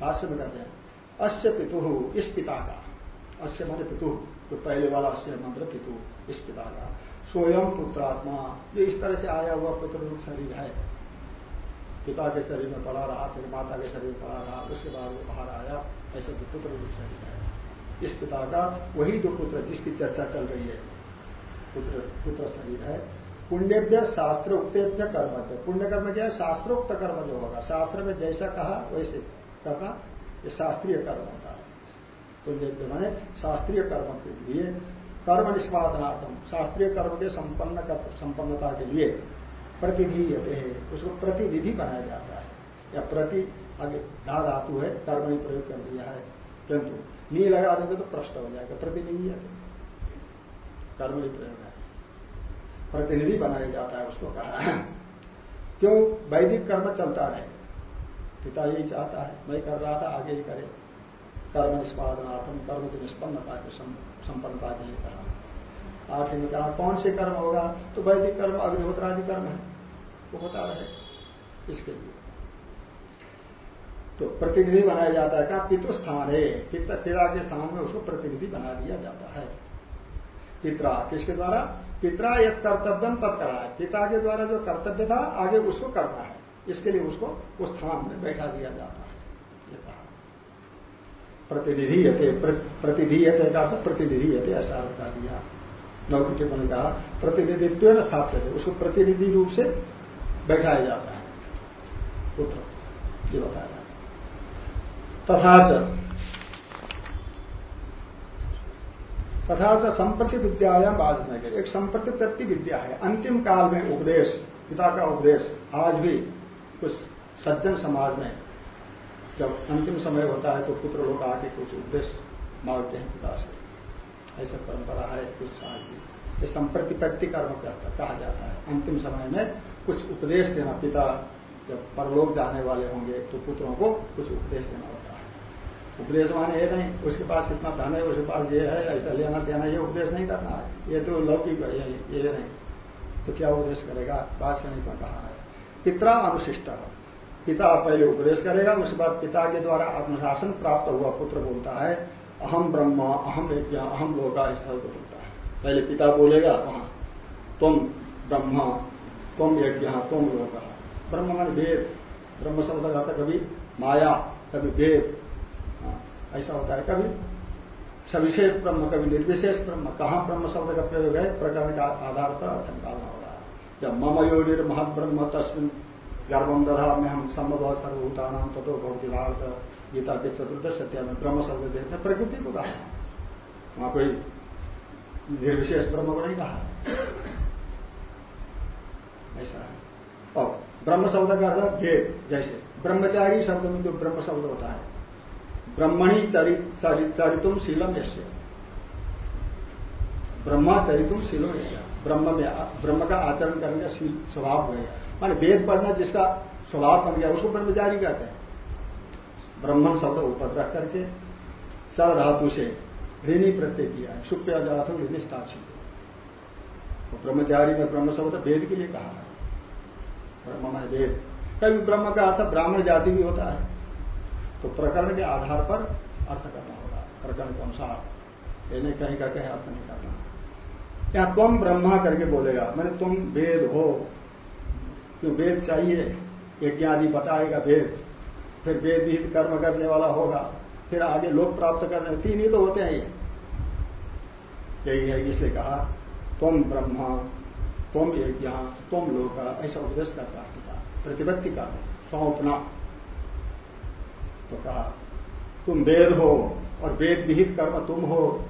भाष्य में कहते हैं अश्य पितु, इस पिता का। अश्य माने पितु जो पहले वाला अश्य मंत्र पितु इस पिता का। स्वयं पुत्रात्मा जो इस तरह से आया हुआ पुत्र रूप शरीर है। पिता के शरीर में पड़ा रहा, फिर माता के शरीर में पड़ा रहा, उसके बाद वो बाहर आया, ऐसा जो पुत्र रूप शरीर है। इस पिता का वही जो पुत्र जिसकी चर्चा चल रही है, पुत्र पुत्र शरीर है। पुण्यभ्य शास्त्र उक्तेभ्य कर्म पुण्य कर्म क्या है? शास्त्रोक्त कर्म जो होगा। शास्त्र में जैसा कहा, वैसे कहा, ये शास्त्रीय कर्म होता है। पुण्यभ्य मैंने शास्त्रीय कर्म के लिए, कर्म निष्पादनार्थम, शास्त्रीय कर्म के संपन्न संपन्नता के लिए प्रतिधीयते है। उसको प्रतिनिधि बनाया जाता है। या प्रति आगे धा धातु है, कर्म ही प्रयोग कर दिया है। किंतु नी लगा देंगे तो प्रश्न हो जाएगा प्रतिनिधि कर्म ही प्रयोग है। प्रतिनिधि बनाया जाता है उसको कहा। क्यों? वैदिक कर्म चलता रहे। पिता यही चाहता है, मैं कर रहा था, आगे ही करे। कर्म निष्पादनार्थम कर्म की निष्पन्नता की संपन्नता के लिए कहा आखिर में कहा, कौन से कर्म होगा? तो वैदिक कर्म, अग्निहोत्रादि कर्म है। वो होता रहे इसके लिए। तो प्रतिनिधि बनाया जाता है, कहा पितु स्थान है। पिता के स्थान में उसको प्रतिनिधि बना दिया जाता है। पिता किसके द्वारा? पिता यद कर्तव्य तत्करा है। पिता के द्वारा जो कर्तव्य था, आगे उसको करना है। इसके लिए उसको उस स्थान में बैठा दिया जाता है प्रतिनिधि यथे प्रतिनिधि यथे का यथे ऐसा बता दिया। नौकी टिप्पणी कहा, प्रतिनिधित्व न स्थापित उसको प्रतिनिधि रूप से बैठाया जाता है। पुत्र ये बताया तथा तथा संप्रति विद्यायाम बाधना के एक संप्रति प्रति विद्या है। अंतिम काल में उपदेश, पिता का उपदेश, आज भी कुछ सज्जन समाज में जब अंतिम समय होता है तो पुत्र लोग आके कुछ उपदेश मांगते हैं पिता से। ऐसा परंपरा है कुछ साल की। ये संप्रतिपत्ति कर्म कहा जाता है। अंतिम समय में कुछ उपदेश देना पिता जब परलोक जाने वाले होंगे तो पुत्रों को कुछ उपदेश देना होता है। उपदेश माने ये नहीं उसके पास इतना धन है उसके पास ये है ऐसा लेना देना ये उपदेश नहीं करना है। ये तो लौकिक है ये, नहीं। तो क्या उपदेश करेगा? से नहीं कहा है। पिता अनुशिष्ट। पिता पहले उपदेश करेगा उसके बाद पिता के द्वारा अनुशासन प्राप्त हुआ पुत्र बोलता है अहम ब्रह्म अहम यज्ञ अहम लोका ऐसा बोलता है। पहले पिता बोलेगा वहाँ तुम ब्रह्म तुम यज्ञ तुम लोका। ब्रह्म मान वेद ब्रह्म शब्द का कभी माया कभी वेद हाँ, ऐसा होता है कभी। सविशेष ब्रह्म कभी निर्विशेष ब्रह्म। कहाँ ब्रह्म शब्द का प्रयोग है? प्रकरण के आधार पर अर्थ निकालना होगा जब मम योनिर महत ब्रह्म तस्मिन गर्भम दधा में हम संभव सर्वभूता नाम तथो भक्ति गीता के चतुर्दश सत्या में ब्रह्म शब्द देखते प्रकृति को कहा वहाँ कोई निर्विशेष ब्रह्म को नहीं कहा? ऐसा है। और ब्रह्म शब्द का अर्थ वेद जैसे ब्रह्मचारी शब्द में जो ब्रह्म शब्द होता है, ब्रह्मणी चरितुम शीलम यश्य ब्रह्मा चरितुम शीलम यश्य ब्रह्म में ब्रह्म का आचरण करने का स्वभाव हो। गया माने वेद पढ़ना जिसका स्वभाव बन गया, उसको ब्रह्मचारी कहते हैं। ब्रह्मण शब्द ऊपर रख करके चल धातु से ऋणी प्रत्यय किया धातु ऋणी स्थाक्षी तो ब्रह्मचारी में ब्रह्म शब्द वेद के लिए कहा है। ब्रह्म में वेद। कभी ब्रह्म का अर्थ ब्राह्मण जाति भी होता है। तो प्रकरण के आधार पर अर्थ करना होगा, प्रकरण के अनुसार। ये नहीं कहीं का कहीं अर्थ नहीं करना। यहाँ तुम ब्रह्मा करके बोलेगा, मैंने तुम वेद हो। क्यों वेद चाहिए यज्ञ आदि बताएगा वेद। फिर वेद विहित कर्म करने वाला होगा। फिर आगे लोक प्राप्त करने तीन ही तो होते हैं ये। यही है इसलिए कहा तुम ब्रह्मा तुम यज्ञ तुम लोग ऐसा उपदेश करता है पिता। प्रतिपत्ति का सौंपना। तो कहा, तुम वेद हो और वेद विहित कर्म तुम हो।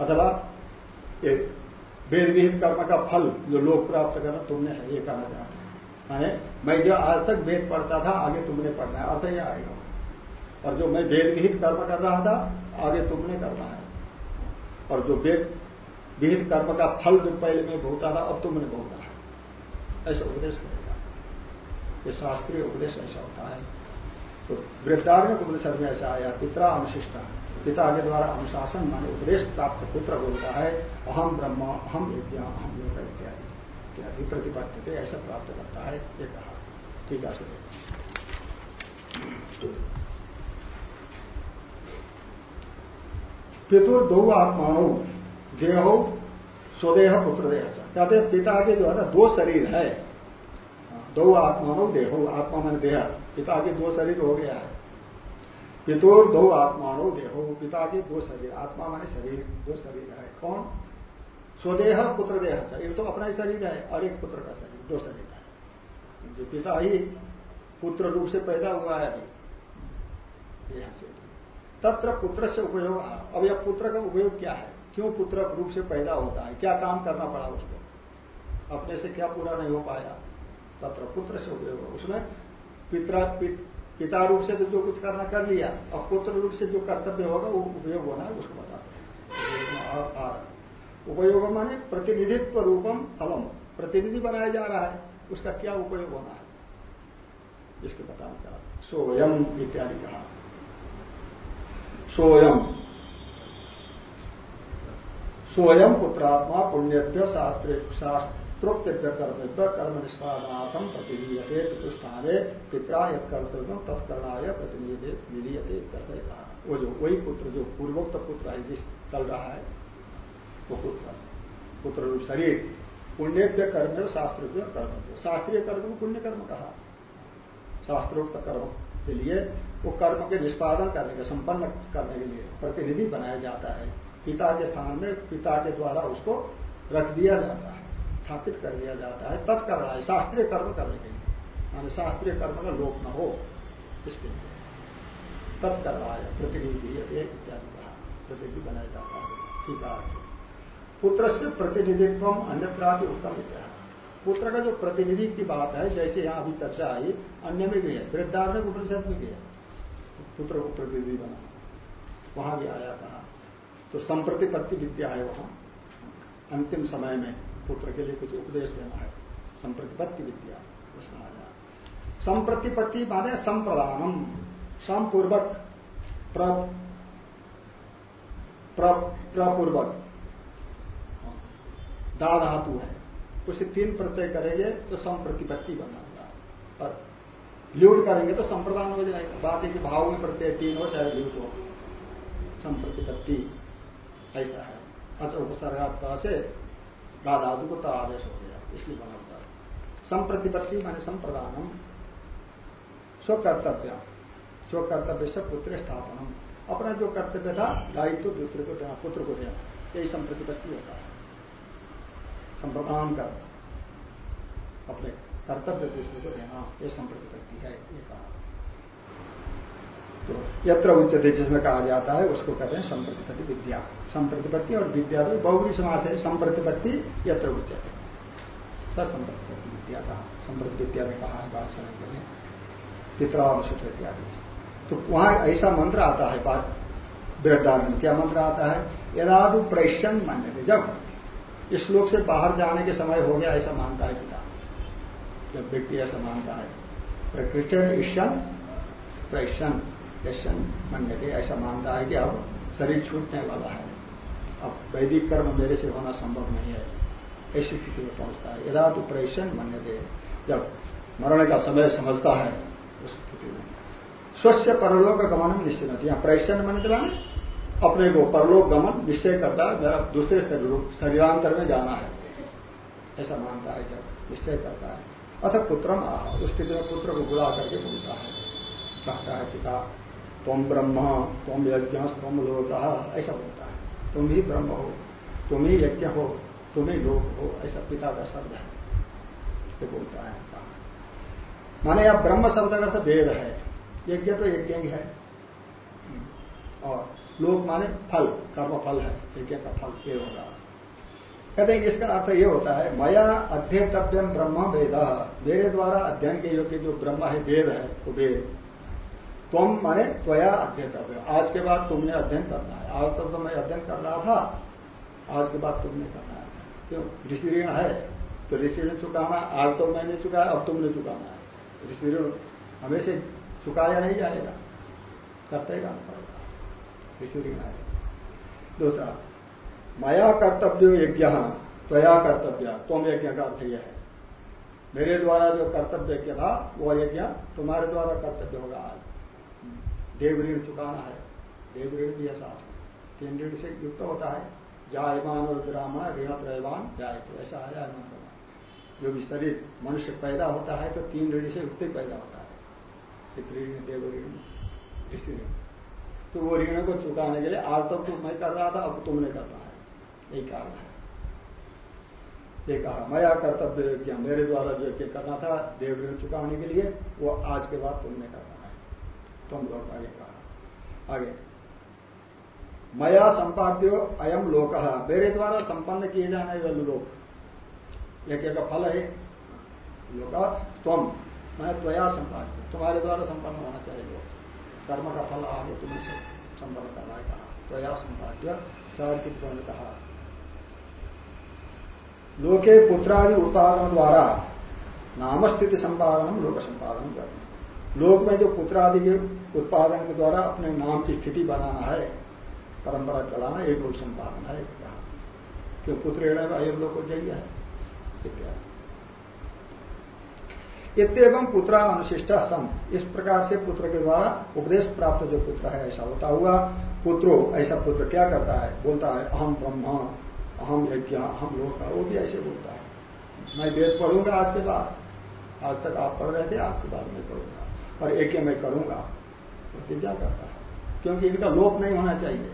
अथवा वेद विहित कर्म का फल जो लोग प्राप्त करना तुमने है ये कहना चाहते हैं माने मैं जो आज तक वेद पढ़ता था, आगे तुमने पढ़ना है। अर्थ यह आएगा। और जो मैं वेद विहित कर्म कर रहा था, आगे तुमने करना है। और जो वेद विहित कर्म का फल जो पहले में भोगता था, अब तुमने भोगना है। ऐसा उपदेश करेगा। ये शास्त्रीय उपदेश ऐसा होता है। तो वृद्धार्य उपनिषद में ऐसा आया पिता अनुशिष्टा पिता के द्वारा अनुशासन माने उपदेश प्राप्त पुत्र बोलता है अहम ब्रह्म अहम यज्ञ अहम योग इत्यादि। इत्यादि प्रतिपत्ति ऐसा प्राप्त करता है, ये कहा। ठीक है सर पितुर दो आत्माओं, देहो, स्वदेह, पुत्र, देह। कहते हैं पिता के जो है ना, दो शरीर है। दो आत्मानो देहो, आत्मा मन देह। पिता के दो शरीर हो गया है। पितोर दो आत्मानो देहो। पिता के दो शरीर, आत्मा माने शरीर, दो शरीर है। कौन? स्वदेह पुत्र देह एक तो अपना ही शरीर है और एक पुत्र का शरीर, दो शरीर है। जो पिता ही पुत्र रूप से पैदा हुआ है अभी। तत्र पुत्र से उपयोग अब यह पुत्र का उपयोग क्या है? क्यों पुत्र रूप से पैदा होता है? क्या काम करना पड़ा उसको? अपने से क्या पूरा नहीं हो पाया? तत्र पुत्र से उपयोग। उसमें पिता रूप से तो जो कुछ करना कर लिया, और पुत्र रूप से जो कर्तव्य होगा, वो उपयोग होना है, उसको बताते हैं। उपयोग माने प्रतिनिधित्व रूपम फलम। प्रतिनिधि बनाया जा रहा है, उसका क्या उपयोग होना है? इसके बताना चाहते सोयम इत्यादि कहा। सोयम। सोयम पुत्रात्मा पुण्यभ्य शास्त्र शास्त्रोक्तव्य कर्तव्य कर्म निष्पादनाथम प्रतिनिधीयते पितुस्थाने पिता यद कर्तव्य तत्कर्णाय प्रतिनिधियते कहा वो जो वही पुत्र, जो पूर्वोक्त पुत्र है, जिस चल रहा है, वो पुत्र पुत्र रूप शरीर पुण्यव्य कर्म शास्त्रोक्य कर्म। शास्त्रीय कर्म को पुण्य कर्म कहा। शास्त्रोक्त कर्म के लिए, वो कर्म के निष्पादन करने के, संपन्न करने के लिए प्रतिनिधि बनाया जाता है। पिता के स्थान में पिता के द्वारा उसको रख दिया जाता है। स्थापित कर दिया जाता है तत्कर्णा है शास्त्रीय कर्म करने के लिए। माने शास्त्रीय कर्म का लोप न हो, इसके लिए। तत्कर्णा है प्रतिनिधि इत्यादि कहा, प्रतिनिधि बनाया जाता है, ठीक है। पुत्र से प्रतिनिधित्व अन्यत्रा भी उत्तम क्या पुत्र का जो प्रतिनिधि की बात है, जैसे यहाँ अभी चर्चा आई, अन्य में भी है वृद्धारण उपनिषद में भी है। पुत्र को प्रतिनिधि बना, वहाँ भी आया कहा। तो संप्रतिपत्ति विद्या है वहाँ, अंतिम समय में। पुत्र के लिए कुछ उपदेश देना है। संप्रतिपत्ति विद्या उसमें आया संप्रतिपत्ति माने संप्रदानम समपूर्वक प्रपूर्वक। दा धातु है। उसे तीन प्रत्यय करेंगे तो संप्रतिपत्ति बना होगा और ल्यूट करेंगे तो संप्रदान हो जाएगा। बात है कि भाव में प्रत्यय तीन हो, चाहे ल्यूट हो। संप्रतिपत्ति, ऐसा है। अच्छा उपसर्गात्मा से दादादु को तो आदेश हो गया। इसलिए बना होता है संप्रतिपत्ति माने संप्रदानम। स्वकर्तव्य। स्वकर्तव्य से पुत्र स्थापनम अपना जो कर्तव्य था, दायित्व दूसरे को देना, पुत्र को देना, यही संप्रतिपत्ति होता है। संप्रदान कर अपने कर्तव्य दूसरे को देना ये संप्रतिपत्ति है, ये कहा। तो यत्र उच्चते जिसमें कहा जाता है, उसको कहते हैं संप्रतिपत्ति विद्या। संप्रतिपत्ति और विद्या तो बहुरी समास है, संप्रतिपत्ति यत्र उच्चते संप्रतिपत्ति विद्या कहा संप्रति विद्या में कहा है, बात समझ में पितरावशिष्ट इत्यादि। तो वहाँ ऐसा मंत्र आता है बात वृद्धार में क्या मंत्र आता है? यदादु प्रेशन मान्य जब इस श्लोक से बाहर जाने के समय हो गया, ऐसा मानता है पिता। जब व्यक्ति ऐसा मानता है, प्रकृष्ट ईशन प्रेशन यशन मान्य ऐसा मानता है कि अब शरीर छूटने वाला है। अब वैदिक कर्म मेरे से होना संभव नहीं है। ऐसी स्थिति में पहुँचता है। यदा तो प्रेषण मान्य जब मरण का समय समझता है, उस स्थिति में। स्वच्छ परलोक गमन निश्चित होती है प्रेषण मन माने अपने को परलोक गमन निश्चय करता है, मेरा दूसरे शरीरांतर में जाना है। ऐसा मानता है जब निश्चय करता है। अतः पुत्रम आह, उस स्थिति में पुत्र को बुला करके बोलता है। कहता है, पिता तुम ब्रह्म तुम यज्ञ तुम लोग ऐसा बोलता है। तुम ही ब्रह्म हो, तुम ही यज्ञ हो, तुम ही लोग हो, ऐसा पिता का शब्द है। ये बोलता है माने अब ब्रह्म शब्द का अर्थ वेद है। यज्ञ तो यज्ञ ही है। और लोक माने फल कर्म फल है। यज्ञ का फल ये होगा। कहते हैं इसका अर्थ ये होता है, मया अध्येतव्यम ब्रह्म वेद मेरे द्वारा अध्ययन के योग्य जो ब्रह्म है वेद है, वो वेद तुम माने त्वया अध्येतव्य आज के बाद तुमने अध्ययन करना है। आज तक तो मैं अध्ययन कर रहा था। आज के बाद तुमने करना है। क्यों? ऋषि ऋण है तो ऋषि ऋण चुकाना आज तो मैंने चुकाया, अब तुमने चुकाना है। ऋषि ऋण हमेशा चुकाया नहीं जाएगा करते ही रहना पड़ेगा ऋषि ऋण है। दूसरा, मया कर्तव्य यज्ञ, त्वया कर्तव्य, तुम यज्ञ का यह है। मेरे द्वारा जो कर्तव्य यज्ञ था वह यज्ञ तुम्हारे द्वारा कर्तव्य होगा आज। देव ऋण चुकाना है। देव ऋण भी ऐसा तीन ऋण से युक्त होता है। जायमान और विरामा ऋण त्रयवान जाए तो ऐसा आया है मंत्र जो भी शरीर मनुष्य पैदा होता है तो तीन ऋण से युक्त ही पैदा होता है। पितृण देव ऋण ऋषि ऋण तो वो ऋण को चुकाने के लिए आज तक तो मैं कर रहा था, अब तुमने करना है। यही कारण है। ये कहा, मया कर्तव्य यज्ञ, मेरे द्वारा जो करना था देव ऋण चुकाने के लिए, वो आज के बाद तुमने करना है। तुम लोग का ये कहा। आगे। मया संपाद्यो अयम लोक। मेरे द्वारा संपन्न किए जाने वाले लोक। यज्ञ का फल है। लोक तुम मैं त्वया संपाद्य। तुम्हारे द्वारा संपन्न होना चाहिए लोग कर्म का फल आगे तुम्हें संपन्न करना है कहा। त्वया संपाद्य। चार ने कहा। लोके पुत्रादि उत्पादन द्वारा नाम स्थिति संपादन लोक संपादन करना लोक में जो पुत्र आदि के उत्पादन के द्वारा अपने नाम की स्थिति बनाना है, परंपरा चलाना, एक लोक संपादन है कहा। क्यों पुत्र अयम लोग को चाहिए है? इतम पुत्र अनुशिष्ट सन इस प्रकार से पुत्र के द्वारा उपदेश प्राप्त जो पुत्र है, ऐसा होता हुआ, पुत्रो, ऐसा पुत्र क्या करता है? बोलता है अहम ब्रह्म अहम यज्ञ अहम लोक, वो भी ऐसे बोलता है। मैं वेद पढ़ूँगा आज के बाद। आज तक आप पढ़ रहे थे, आपके बाद मैं पढ़ूँगा। और यज्ञ मैं करूँगा प्रतिज्ञा करता है? क्योंकि इनका लोप नहीं होना चाहिए।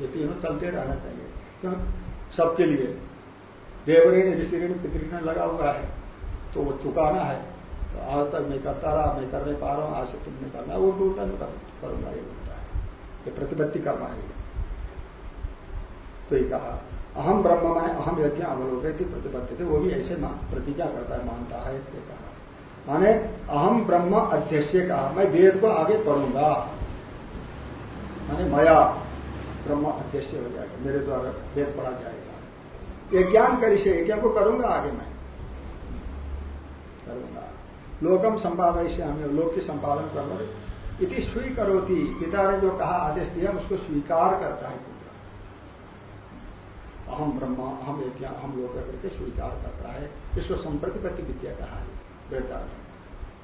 ये तीनों चलते रहना चाहिए। क्यों? सबके लिए। देवऋण ऋषि ऋण पितृण लगा हुआ है तो वो चुकाना है। तो आज तक मैं करता रहा, मैं कर नहीं पा रहा हूँ, आज से तुमने करना वो बोलता मैं करूँगा, ये बोलता है। ये प्रतिपत्ति करना है तो ये कहा अहम ब्रह्म में अहम यज्ञ अवलोक थी, प्रतिपत्ति थे। वो भी ऐसे प्रतिज्ञा करता है, मानता है, ये कहा। माने अहम ब्रह्म अध्यक्ष कहा। मैं वेद को आगे पढ़ूँगा। माने मया ब्रह्म अध्यक्ष हो जाएगा, मेरे द्वारा वेद पढ़ा जाएगा। ये ज्ञान करी से यज्ञ को करूँगा आगे मैं? करूँगा। लोकम संपादन से हमें लोक की संपादन करना। इति स्वीकरोती। पिता ने जो कहा आदेश दिया, उसको स्वीकार करता है पुत्र। अहम ब्रह्म, अहम यज्ञ, अहम लोक करके स्वीकार करता है। इसको संप्रतिपत्ति विद्या कहा है। बेटा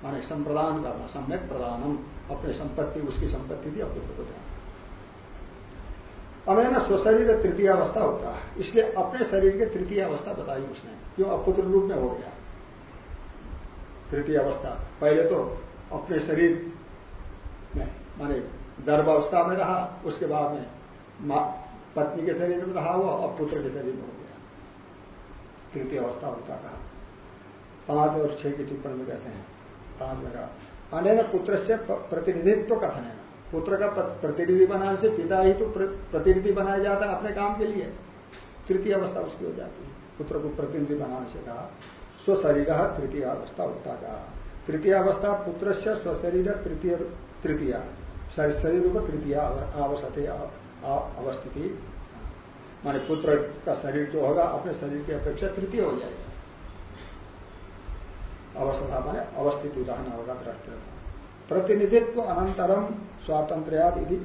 माने संप्रदान करना सम्यक प्रदानम, अपने संपत्ति, उसकी संपत्ति थी, अपने को देना अनैन स्वशरीर तृतीय अवस्था होता है। इसलिए अपने शरीर की तृतीय अवस्था बताई उसने। क्यों? अपुत्र रूप में हो गया। तृतीय अवस्था। पहले तो अपने शरीर में, माने गर्भ अवस्था में रहा, उसके बाद में, पत्नी के शरीर में रहा हुआ, और पुत्र के शरीर में हो गया। तृतीय अवस्था होता कहा। पाँच और छह की टिप्पणी में कहते हैं। पाँच में कहा अनैन पुत्र से प्रतिनिधित्व कथन है। पुत्र का प्रतिनिधि बनाने से पिता ही तो प्रतिनिधि बनाया जाता है अपने काम के लिए। तृतीय अवस्था उसकी हो जाती है। पुत्र को प्रतिनिधि बनाने से कहा, स्वशरीर तृतीय अवस्था होता कहा। तृतीय अवस्था पुत्र से स्वशरीर तृतीय तृतीय। शरीर को तृतीय अवस्था अवस्थिति माने पुत्र का शरीर जो होगा, अपने शरीर की अपेक्षा तृतीय हो जाएगा। अवस्था माने अवस्थिति रहना होगा दृष्टि प्रतिनिधित्व अनंतरम स्वातंत्र्याद यदि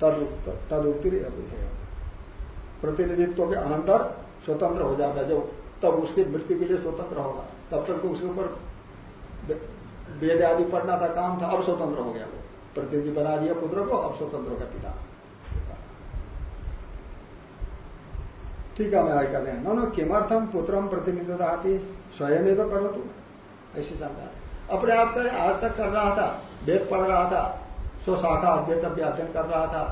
तदुक्ति प्रतिनिधित्व के अनंतर स्वतंत्र हो जाता है। जब तब उसकी मृत्यु के लिए स्वतंत्र होगा। तब तक तो उसके ऊपर वेद आदि पढ़ना था, काम था, अब स्वतंत्र हो गया वो। प्रतिनिधि बना दिया पुत्र को, अब स्वतंत्र होगा पिता। ठीक है मैं कहते हैं। नो किमर्थम पुत्रम प्रतिनिधिता स्वयं तो करो तू ऐसी शंका है। अपने आप का आज तक कर रहा था वेद पढ़ रहा था स्वशाखा अध्यतव्य अध्ययन कर रहा था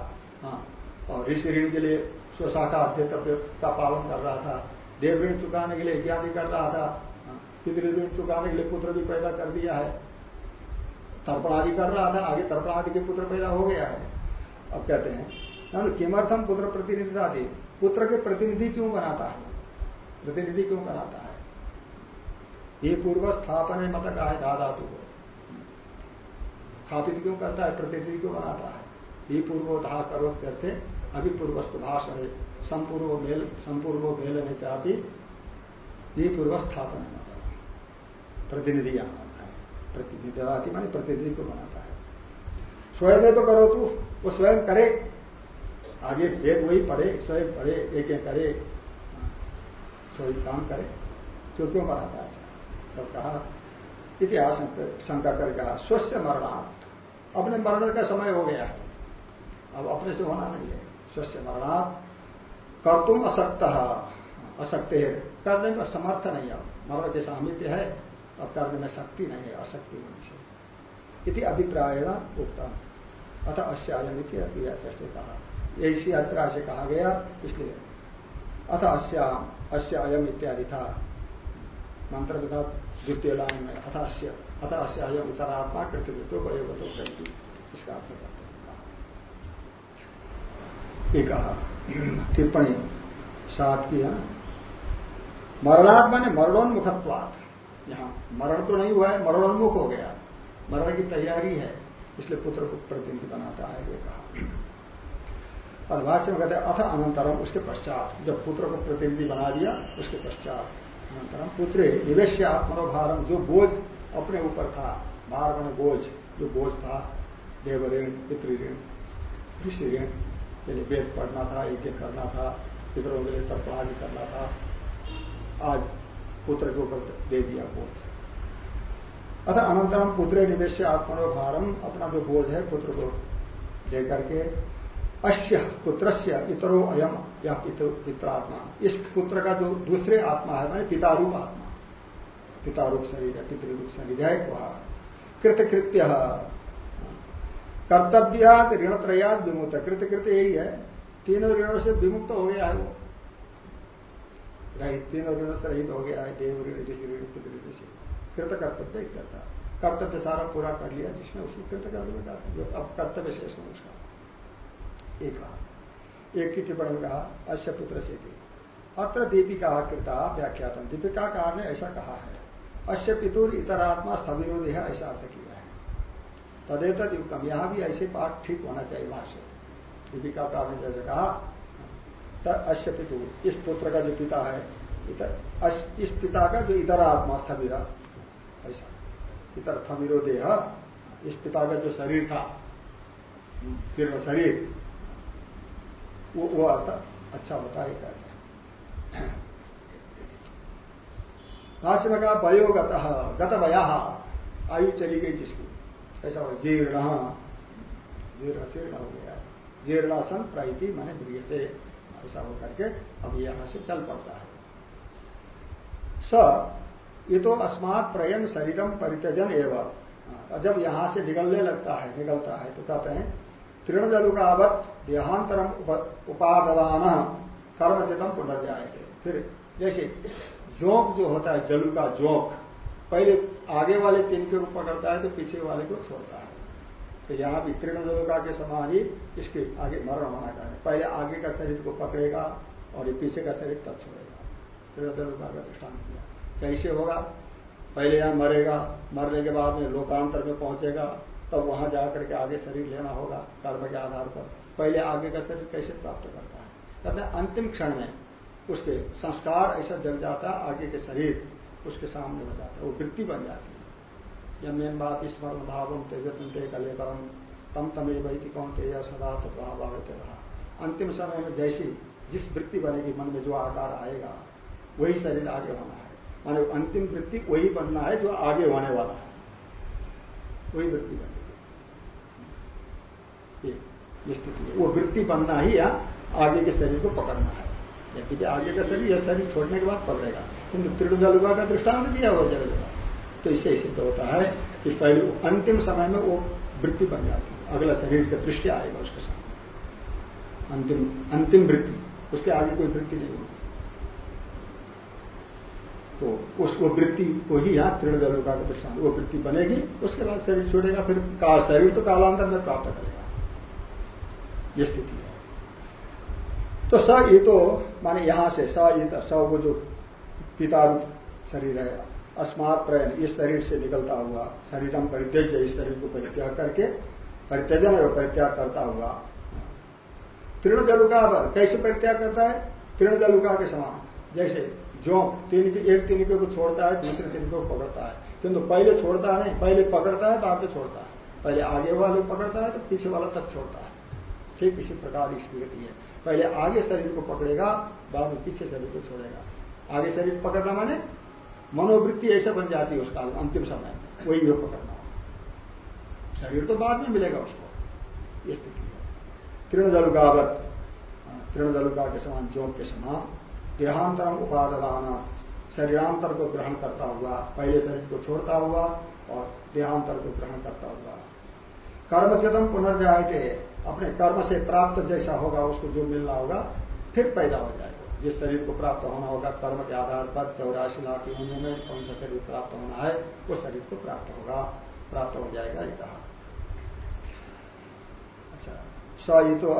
हाँ और ऋषि ऋण के लिए स्वशाखा अध्यतव्य का पालन कर रहा था देव ऋण चुकाने के लिए ज्ञानी कर रहा था हाँ, पितृ ऋण चुकाने के लिए पुत्र भी पैदा कर दिया है। तर्पणादि कर रहा था आगे तर्पणादि के पुत्र पैदा हो गया है। अब कहते हैं किमर्थम पुत्र प्रतिनिधि आदि पुत्र के प्रतिनिधि क्यों बनाता है? प्रतिनिधि क्यों बनाता है? ये पूर्व स्थापन मत का है धाधातु को। स्थापित क्यों करता है? प्रतिनिधि क्यों बनाता है? ये पूर्वोधा करो करते अभी पूर्वस्तु भाषण संपूर्व मेल संपूर्व मेल में चाहती ये पूर्व स्थापन मत प्रतिनिधि यहाँ आता है। प्रतिनिधि मानी प्रतिनिधि को बनाता है। स्वयं तो करो तू, वो स्वयं करे। आगे वेद वही पढ़े, स्वयं पढ़े एक एक करे स्वयं काम करे। क्यों क्यों बनाता है? तब कहा इतिहास शंका कर कहा स्वस्थ मरणार्थ अपने मरण का समय हो गया। है अब अपने से होना नहीं है। स्वस्थ मरणार्थ कर तुम असक्त। असक्त है। करने में समर्थ नहीं अब मरण के सामिप्य है। अब करने में शक्ति नहीं है। अशक्ति होने से इति अभिप्राय उत्तम अतः अश्यायम चेष्टे कहा। ऐसी अभिप्राय से कहा गया। इसलिए अथ अस्याम अश्य अयम इत्यादि था। मंत्र विधा द्वितीय लाइन में अथ अश्य अथ अश्य अयम इतरात्मा कृतृत्व वयोगतो शक्ति। इसका अर्थ करते हैं कहा टिप्पणी, सात की है। मरणात्मा ने मरणोन्मुखत्वात। यहाँ मरण तो नहीं हुआ है, मरणोन्मुख हो गया। मरण की तैयारी है, इसलिए पुत्र को प्रतिनिधि बनाता है, ये कहा। और भाष्य में कहते अथ अनंतरम, उसके पश्चात। जब पुत्र को प्रतिनिधि बना दिया, उसके पश्चात। अनंतरम पुत्रे निवेश आत्मनोभारम जो बोझ अपने ऊपर था भार में बोझ, जो बोझ था देवऋण पितृऋण ऋषि ऋण यानी वेद पढ़ना था एक करना था, पितरों के लिए तर्पणादि करना था, आज पुत्र के ऊपर दे दिया बोझ। अतः अनंतरम पुत्रे निवेश आत्मनोभारम अपना जो बोझ है, पुत्र को दे करके अश्य पुत्र इतरो अयम या पितरात्मा। इस पुत्र का जो दूसरे आत्मा है, मैंने पितारूप आत्मा। पितारूप शरीर है, पितृरूप शरीर है वह। कृतकृत्य। कर्तव्याद ऋणत्रयाद विमुक्त। कृतकृत्य यही है। तीनों ऋणों से विमुक्त हो गया है वो। रहित, तीनों ऋणों से रहित हो गया है, देव ऋण ऋषि ऋण पितृ से। कृत कर्तव्य करता। कर्तव्य सारा पूरा कर लिया, जिसने उसको कृत कर्तव्य अब कर्तव्य शेष में उसका। एक एक की टिप्पणी कहा अश्य पुत्र से थी अत्र दीपिका कृता व्याख्यातम। दीपिका कार ने ऐसा कहा है अश्य पितुर इतरात्मा स्थविरोध है ऐसा अर्थ किया है। तदेत युक्तम। यहाँ भी ऐसे पाठ ठीक होना चाहिए से दीपिका कार ने जैसे कहा अश्य पितु इस पुत्र का जो पिता है इस पिता का जो इतर आत्मा स्थविरा, ऐसा। इतर थविरो देह इस पिता का जो शरीर था, फिर शरीर वो वो अर्थ अच्छा होता है, कहते हैं। भाष्य में कहा वयोगत गत वया आयु चली गई जिसकी। ऐसा हो जीर्ण। जीर्ण, शीर्ण हो गया। जीर्णासन प्राइति मैंने थे ऐसा हो करके अब यहाँ से चल पड़ता है। स, ये तो अस्मात प्रयम शरीरम परित्यजन एवं। जब यहाँ से निकलने लगता है निकलता है तो कहते हैं तृणजलुकावत देहांतरम उपादान कर्मचितम पुनर्जाए थे फिर जैसे जोंक जो होता है, जलु का जोंक, पहले आगे वाले तीन के रूप पकड़ता है तो पीछे वाले को छोड़ता है। तो यहाँ भी तृण जलुका के समान ही इसके आगे मरण होना है पहले आगे का शरीर को पकड़ेगा और ये पीछे का शरीर तब छोड़ेगा। तृण जलुका का दृष्टान किया कैसे होगा? पहले यहाँ मरेगा, मरने के बाद में लोकांतर में पहुंचेगा तब वहाँ जाकर के आगे शरीर लेना होगा कर्म के आधार पर। पहले आगे का शरीर कैसे प्राप्त करता है? कहते अंतिम क्षण में उसके संस्कार ऐसा जग जाता है आगे के शरीर उसके सामने हो जाता है वो वृत्ति बन जाती है। यह मेन बात स्मरण भाव तेज ते कले परम तम तमे वही कौन तेज सदा तो तत्भाव रहा। अंतिम समय में जैसी जिस वृत्ति बनेगी, मन में जो आकार आएगा, वही शरीर आगे होना है। माने अंतिम वृत्ति वही बनना है जो आगे होने वाला है। वही वृत्ति स्थिति वो वृत्ति बनना ही या आगे के शरीर को पकड़ना है। यदि आगे का शरीर, यह शरीर छोड़ने के बाद पकड़ेगा। किंतु त्रिडुजलुगा का दृष्टांत दिया हुआ जगह तो इससे सिद्ध होता है कि पहले अंतिम समय में वो वृत्ति बन जाती है। अगला शरीर का दृष्टि आएगा उसके साथ अंतिम अंतिम वृत्ति, उसके आगे कोई वृत्ति नहीं होगी। तो उसको वृत्ति को ही यहाँ तृण का दृष्टान वो वृत्ति बनेगी, उसके बाद शरीर छोड़ेगा, फिर का, शरीर तो कालांतर में प्राप्त करेगा। ये स्थिति है। तो स ये तो माने यहाँ से स ईत स वो जो पिता शरीर है, अस्मात प्रयन, इस शरीर से निकलता हुआ शरीर हम परित्यज इस शरीर को परित्याग करके परित्यजन और परित्याग करता हुआ। तृण जलुका पर कैसे परित्याग करता है? तृण जलुका के समान। जैसे जो तीन एक तिनके को छोड़ता है, दूसरे तिनके को पकड़ता है। किंतु पहले छोड़ता नहीं, पहले पकड़ता है, बाद में छोड़ता है। पहले आगे वाले पकड़ता है तो पीछे वाला तक छोड़ता है। ठीक इसी प्रकार इसकी गति है। पहले आगे शरीर को पकड़ेगा बाद में पीछे शरीर को छोड़ेगा। आगे शरीर पकड़ना माने मनोवृत्ति ऐसे बन जाती है उसका अंतिम समय। वही योग पकड़ना। शरीर तो बाद में मिलेगा उसको। ये स्थिति है। तृणजलुकावत हाँ, तृणजलुका के समान जोग के समान देहांतरम उपादान शरीरांतर को ग्रहण करता हुआ पहले शरीर को छोड़ता हुआ और देहांतर को ग्रहण करता हुआ। कर्मचेतम पुनर्जाए अपने कर्म से प्राप्त जैसा होगा, उसको जो मिलना होगा, फिर पैदा हो जाएगा। जिस शरीर को प्राप्त होना होगा, कर्म के आधार पर चौरासी लाख योनियों में कौन सा शरीर प्राप्त होना है, वो शरीर को प्राप्त होगा, प्राप्त हो जाएगा, ये कहा। अच्छा स ये तो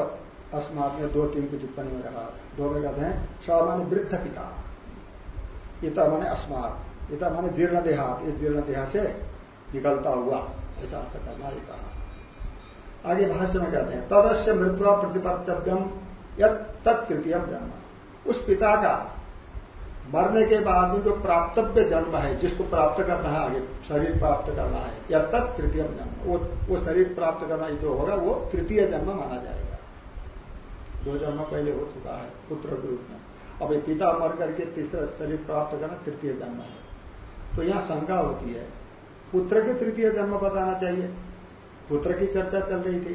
अस्मात में दो तीन की टिप्पणी में रहा। दो में कहते हैं, स माने वृद्ध पिता। इता माने अस्मात। इता माने जीर्ण देहात। इस जीर्ण देहा से निकलता हुआ, ऐसा अर्थ करना, ये कहा। आगे भाष्य में कहते हैं, तदस्य मृत्यु प्रतिपत्तव्यम या तत्तृतीय जन्म। उस पिता का मरने के बाद में जो प्राप्तव्य जन्म है, जिसको प्राप्त करना है आगे, शरीर प्राप्त करना है, या तत् तृतीय जन्म, वो वो शरीर प्राप्त करना जो होगा, वो तृतीय जन्म माना जाएगा। दो जन्म पहले हो चुका है, पुत्र के रूप में। अब ये पिता मर करके तीसरा शरीर प्राप्त करना तृतीय जन्म है। तो यहाँ शंका होती है, पुत्र के तृतीय जन्म बताना चाहिए। पुत्र की चर्चा चल रही थी।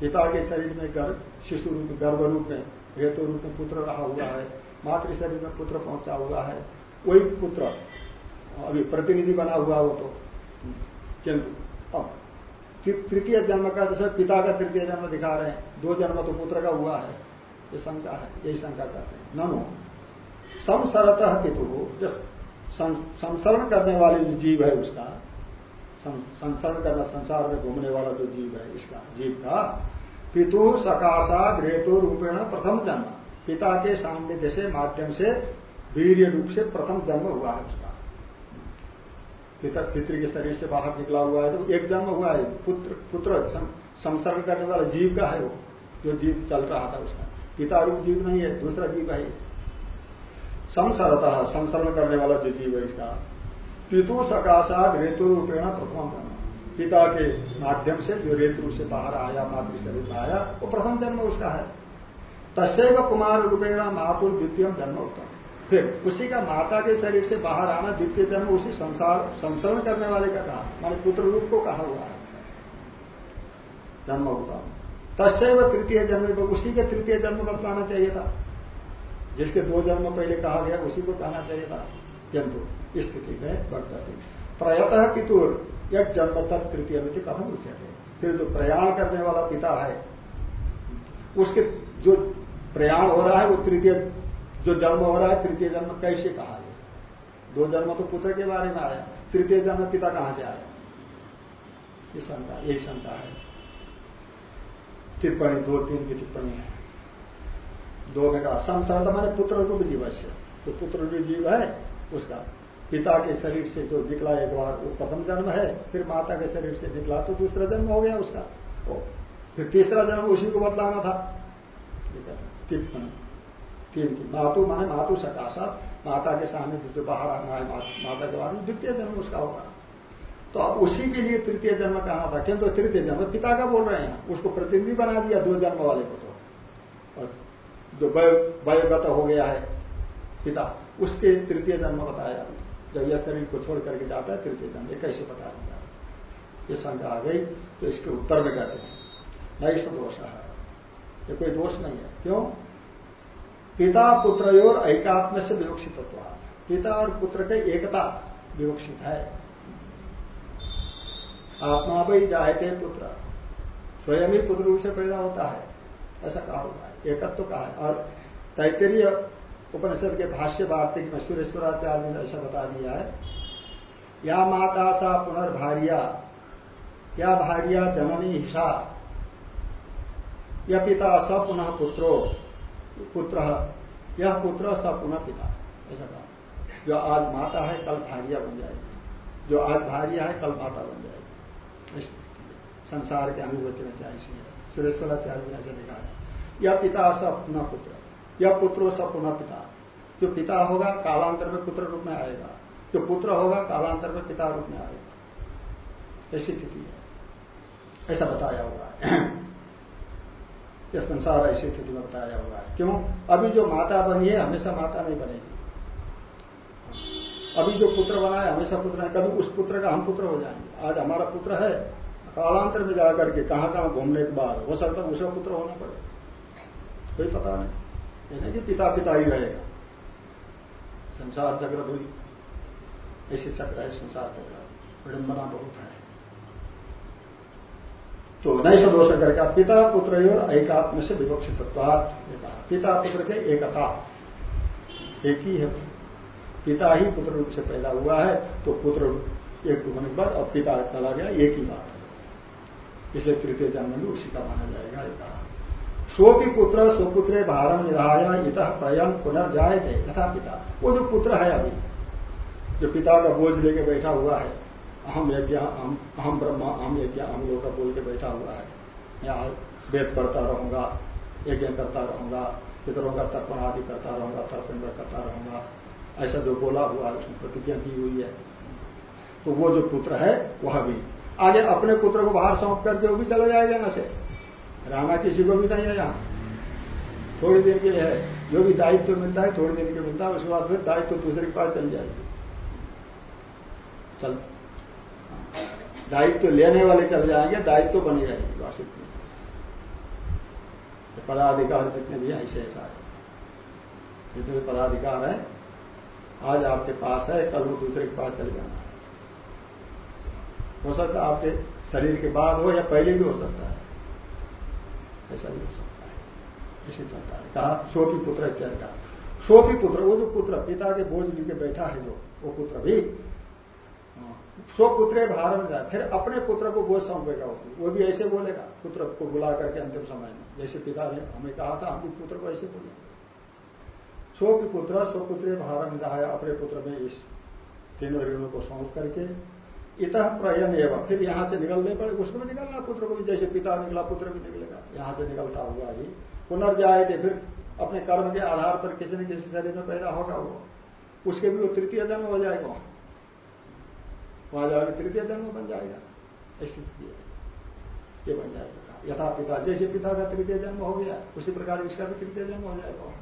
पिता के शरीर में गर्भ, शिशु रूप, गर्भ रूप में हेतु रूप में पुत्र रहा हुआ है, मातृ शरीर में पुत्र पहुँचा हुआ है। वही पुत्र, अभी प्रतिनिधि बना हुआ वो तो किंतु अब तृतीय जन्म का जैसे पिता का तृतीय जन्म दिखा रहे हैं, दो जन्म तो पुत्र का हुआ है। ये शंका है, यही शंका करते हैं। ननो संसरत पितु जो संसरण करने वाले जो जीव है उसका संसरण करना संसार में घूमने वाला जो जीव है, इसका जीव का पितु सकाशाद रेतु रूपेण प्रथम जन्म। पिता के सामने से माध्यम से वीर रूप से प्रथम जन्म हुआ है उसका। पिता, पितृ के शरीर से बाहर निकला हुआ है तो एक जन्म हुआ है। पुत्र पुत्र संसर्ग करने वाला जीव का है वो, जो जीव चल रहा था उसका। पिता रूप जीव नहीं है, दूसरा जीव है। संसरता संसरण करने वाला जो जीव है इसका पितु सकाशात रेतु रूपेण प्रथम जन्म पिता के माध्यम से, जो रेतु से बाहर आया, मातृ शरीर में आया, वो प्रथम जन्म उसका है। तस्व कुमार रूपेण मातुर द्वितीय जन्म उत्तम। फिर उसी का माता के शरीर से बाहर आना, द्वितीय जन्म उसी संसार, संसरण करने वाले का कहा। माने पुत्र रूप को कहा हुआ है। जन्म होता तस्व तृतीय जन्म उसी के तृतीय जन्म बताना चाहिए था। जिसके दो जन्म पहले कहा गया, उसी को कहना चाहिए था। किंतु स्थिति में वक्तव्य प्रयतः पितुर, यह जन्म तक तृतीय में कथम उसे फिर जो प्रयाण करने वाला पिता है, उसके जो प्रयाण हो रहा है, वो तृतीय, जो जन्म हो रहा है, तृतीय जन्म कैसे कहा है दो जन्म तो पुत्र के बारे में आया, तृतीय जन्म पिता कहाँ से आया? ये शंका यही शंका है। टिप्पणी, दो तीन की टिप्पणी है। दो में कहा संसर्ग मैंने पुत्र रूप जीव से तो पुत्र रूप जीव है उसका। पिता के शरीर से जो निकला एक बार वो प्रथम जन्म है फिर माता के शरीर से निकला तो दूसरा जन्म हो गया उसका। ओ, फिर तीसरा जन्म उसी को बतलाना था। टिप्पणी तीन की मातु माने मातु सकाशात माता के सामने जिससे बाहर आना है माता के बाद में द्वितीय जन्म उसका होगा। तो अब उसी के लिए तृतीय जन्म कहना था। किंतु तृतीय जन्म पिता का बोल रहे हैं। उसको प्रतिनिधि बना दिया दो जन्म वाले को तो। और जो वयोगत हो गया है पिता, उसके तृतीय जन्म बताया। जब यह शरीर को छोड़ करके जाता है, तृतीय जन्म, ये कैसे बताया ये शंका आ गई तो इसके उत्तर में कहते हैं नहीं दोष। है ये कोई दोष नहीं है। क्यों? पिता, पुत्र और ऐकात्म से विवक्षित पिता और पुत्र के एकता विवक्षित है। आत्मा भी चाहते पुत्र, स्वयं ही पुत्र रूप से पैदा होता है। ऐसा कहा हुआ है। एकत्व तो कहा है। और तैतरीय उपनिषद के भाष्य वार्तिक में सुरेश्वराचार्य ने ऐसा बता दिया है, या माता सा पुनर्भार्या, या भार्या जननी हिषा, या पिता स पुनः पुत्रो, पुत्र, यह पुत्र स पुनः पिता। ऐसा कहा। जो आज माता है, कल भार्या बन जाएगी। जो आज भार्या है, कल माता बन जाएगी। संसार के अनुवचन ऐसी है? सुरेश्वराचार्य ने ऐसा लिखा है यह पिता स पुनः पुत्र। यह पुत्रो स पुनः पिता। जो पिता होगा, कालांतर में पुत्र रूप में आएगा। जो पुत्र होगा, कालांतर में पिता रूप में आएगा। ऐसी स्थिति है। ऐसा बताया हुआ है। यह संसार ऐसी स्थिति में बताया हुआ है। क्यों? अभी जो माता बनी है, हमेशा माता नहीं बनेगी। अभी जो पुत्र बना है, हमेशा पुत्र है कभी उस पुत्र का हम पुत्र हो जाएँगे। आज हमारा पुत्र है, कालांतर में जाकर के कहाँ कहाँ घूमने के बाद हो सकता है उसका पुत्र होना पड़े। कोई पता नहीं। ये नहीं कि पिता पिता ही रहेगा। संसार चक्र भी ऐसे चक्र है, संसार चक्र विडंबना बहुत है। तो नहीं सदोष करके पिता, पुत्र और एकात्म से विवक्षित पिता, पुत्र के एकता। एक ही है। पिता ही पुत्र रूप से पैदा हुआ है तो पुत्र एक होने के बाद अब पिता चला गया, एक ही बात है। इसलिए तृतीय जन्म में उसी का माना जाएगा स्वपी पुत्र स्वपुत्र भारम निधाया इत प्रयम पुनर्जाए थे तथा पिता। वो जो पुत्र है अभी, जो पिता का बोझ लेके बैठा हुआ है, अहम यज्ञ, अहम ब्रह्मा, अहम यज्ञ, अहम लोग का बोल के बैठा हुआ है। मैं वेद पढ़ता रहूँगा, यज्ञ करता रहूँगा, पितरों का तर्पण आदि करता रहूँगा, तर्पण करता रहूँगा। ऐसा जो बोला हुआ है, उसमें प्रतिज्ञा दी हुई है। तो वो जो पुत्र है, वह भी। आगे अपने पुत्र को बाहर सौंप करके वो भी चला जाएगा यहाँ से। रहना किसी को भी नहीं है यहाँ? थोड़ी देर के लिए है। जो भी दायित्व मिलता है, थोड़ी देर के मिलता है, उसके बाद फिर दायित्व दूसरे के पास चल जाएगी चल। दायित्व लेने वाले चल जाएँगे, दायित्व बनी रहेगी वासित में। पदाधिकार जितने भी ऐसे ऐसा है। जितने भी पदाधिकार है, आज आपके पास है, कल वो दूसरे के पास चल जाना है। हो सकता है आपके शरीर के बाद हो या पहले भी हो सकता है। ऐसा भी हो सकता है। ऐसे चलता है। कहा सोपी पुत्र इत्यादि का सोपी पुत्र वो जो पुत्र पिता के बोझ लेके बैठा है जो वो पुत्र भी हाँ, सो पुत्र भारत में जाए फिर अपने पुत्र को बोझ सौंपेगा वो वो भी ऐसे बोलेगा पुत्र को बुला करके अंतिम समय में। जैसे पिता ने हमें कहा था हम भी पुत्र को ऐसे बोलेंगे। पुत्र सो पुत्र भारत में जाए अपने पुत्र में इस तीनों ऋणों को सौंप करके इत प्रयन एवं। फिर यहाँ से निकलने पड़े उसको भी निकलना, पुत्र को भी, जैसे पिता निकला, पुत्र भी निकलेगा। यहाँ से निकलता हुआ ही पुनर्जाए थे फिर अपने कर्म के आधार पर किसी न किसी शरीर में पैदा होगा वो। उसके भी वो तृतीय जन्म हो जाएगा। वहाँ जाकर तृतीय जन्म बन जाएगा। ऐसी ये बन जाएगा। यथा पिता, जैसे पिता का तृतीय जन्म हो गया, उसी प्रकार इसका भी तृतीय जन्म हो जाएगा।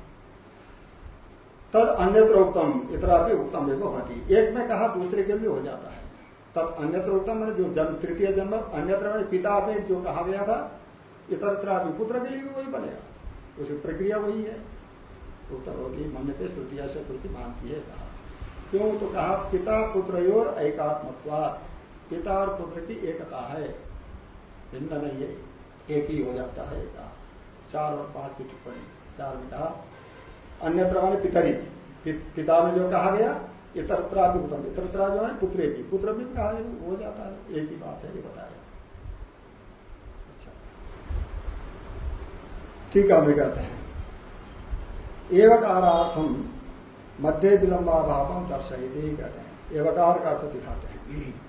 तद अन्यत्र उत्तम इतना भी उत्तम भती एक में कहा, दूसरे के भी हो जाता है। तब अन्यत्र उत्तम मैंने जो जन्म, तृतीय जन्म, अन्यत्र पिता में जो कहा गया था, इतरत्र पुत्र के लिए भी वही बनेगा। उसकी प्रक्रिया वही है। उत्तर होगी, मन्यते श्रुतिया से श्रुति मानती है, कहा। क्यों? तो कहा, पिता, पुत्र और एकात्मत्वा पिता और पुत्र की एकता है। भिन्न नहीं है। एक ही हो जाता है, कहा। चार और पाँच की टिप्पणी, चार में कहा। अन्यत्र पितरी। पिता में जो कहा गया इतरत्रा भी उत्तम इतरत्रा जो है, पुत्रे भी। पुत्र भी कहा हो जाता है। एक ही बात है, ये बताया। अच्छा। ठीक है, हमें कहते हैं। एवकारार्थम मध्य विलंबाभावम दर्शहित ही कहते हैं। एवकार का अर्थ दिखाते हैं।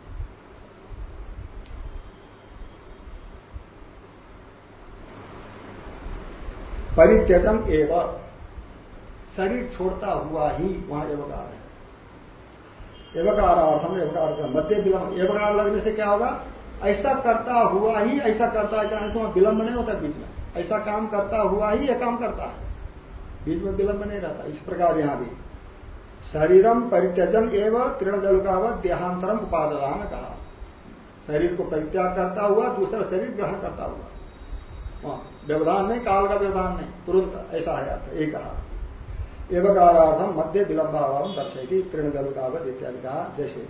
परित्यजम एवं। शरीर छोड़ता हुआ ही वहाँ एवकार एवकारार्थम एवकार का मध्य विलंब एवकार लगने से क्या होगा? ऐसा करता हुआ ही, ऐसा करता है, जाने से वहाँ विलंब नहीं होता बीच में। ऐसा काम करता हुआ ही यह काम करता है। बीच में विलंब नहीं रहता। इस प्रकार यहाँ भी। शरीरम परित्यजन एवं तृणजलुकावत देहांतरम उपादान कहा। शरीर को परित्याग करता हुआ, दूसरा शरीर ग्रहण करता हुआ। व्यवधान नहीं, काल का व्यवधान नहीं, तुरंत ऐसा है एक कहा। एवकारार्थम मध्य विलंबाभाव दर्शेगी तृणगलुकावत इत्यादि कहा, जैसे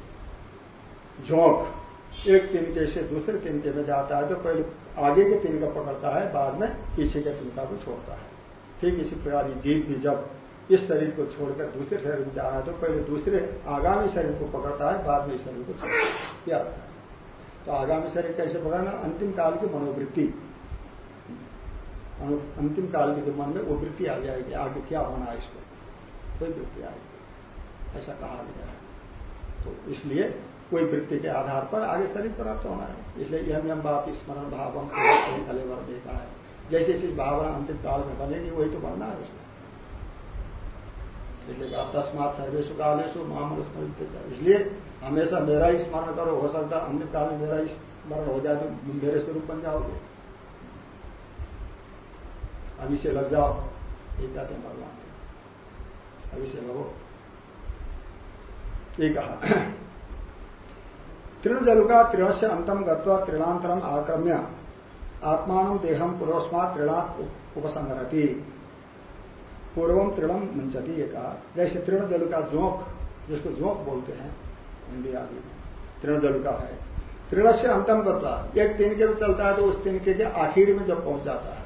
झोंक एक तिनके से दूसरे तिनके में जाता है तो पहले आगे के तिनका पकड़ता है, बाद में पीछे के तिनका को छोड़ता है। ठीक इसी प्रकार जीव भी जब इस शरीर को छोड़कर दूसरे शरीर में जा रहा है तो पहले दूसरे आगामी शरीर को पकड़ता है, बाद में इस शरीर को छोड़ता है। तो आगामी शरीर कैसे पकड़ना? अंतिम काल की मनोवृत्ति। अंतिम काल के जो मन में वो वृत्ति आ जाएगी, आगे क्या होना है इसको? कोई वृत्ति आएगी ऐसा कहा गया है। तो इसलिए कोई वृत्ति के आधार पर आगे शरीर प्राप्त होना है। इसलिए यम यम बाप स्मरण भाव कलेवर देखा है। जैसे जैसे भावना अंतिम काल में बनेगी, वही तो बनना है उसमें। इसलिए आप तस्मात सर्वेशु कालेशु मामल स्मरण इसलिए हमेशा मेरा ही स्मरण करो, हो सकता है अंतिम काल में मेरा ही स्मरण हो जाए तो मेरे स्वरूप बन जाओगे। अभी से लग जाओ ये कहते हैं, भगवान। अभी से लगो ये कहा। तृणजलुका तृण से अंतम गत्वा तृणांतरम आक्रम्य आत्मान देहम पूर्वस्मात तृणात् उपसंगरती पूर्वम तृणम मंचती ये कहा। जैसे तृण जलु का जोंक, जिसको जोंक बोलते हैं हिंदी आदि में तृण जलु का है। तृण से अंतम गत्वा, एक तिनके में चलता है तो उस तिनके के आखिर में जब पहुँच जाता है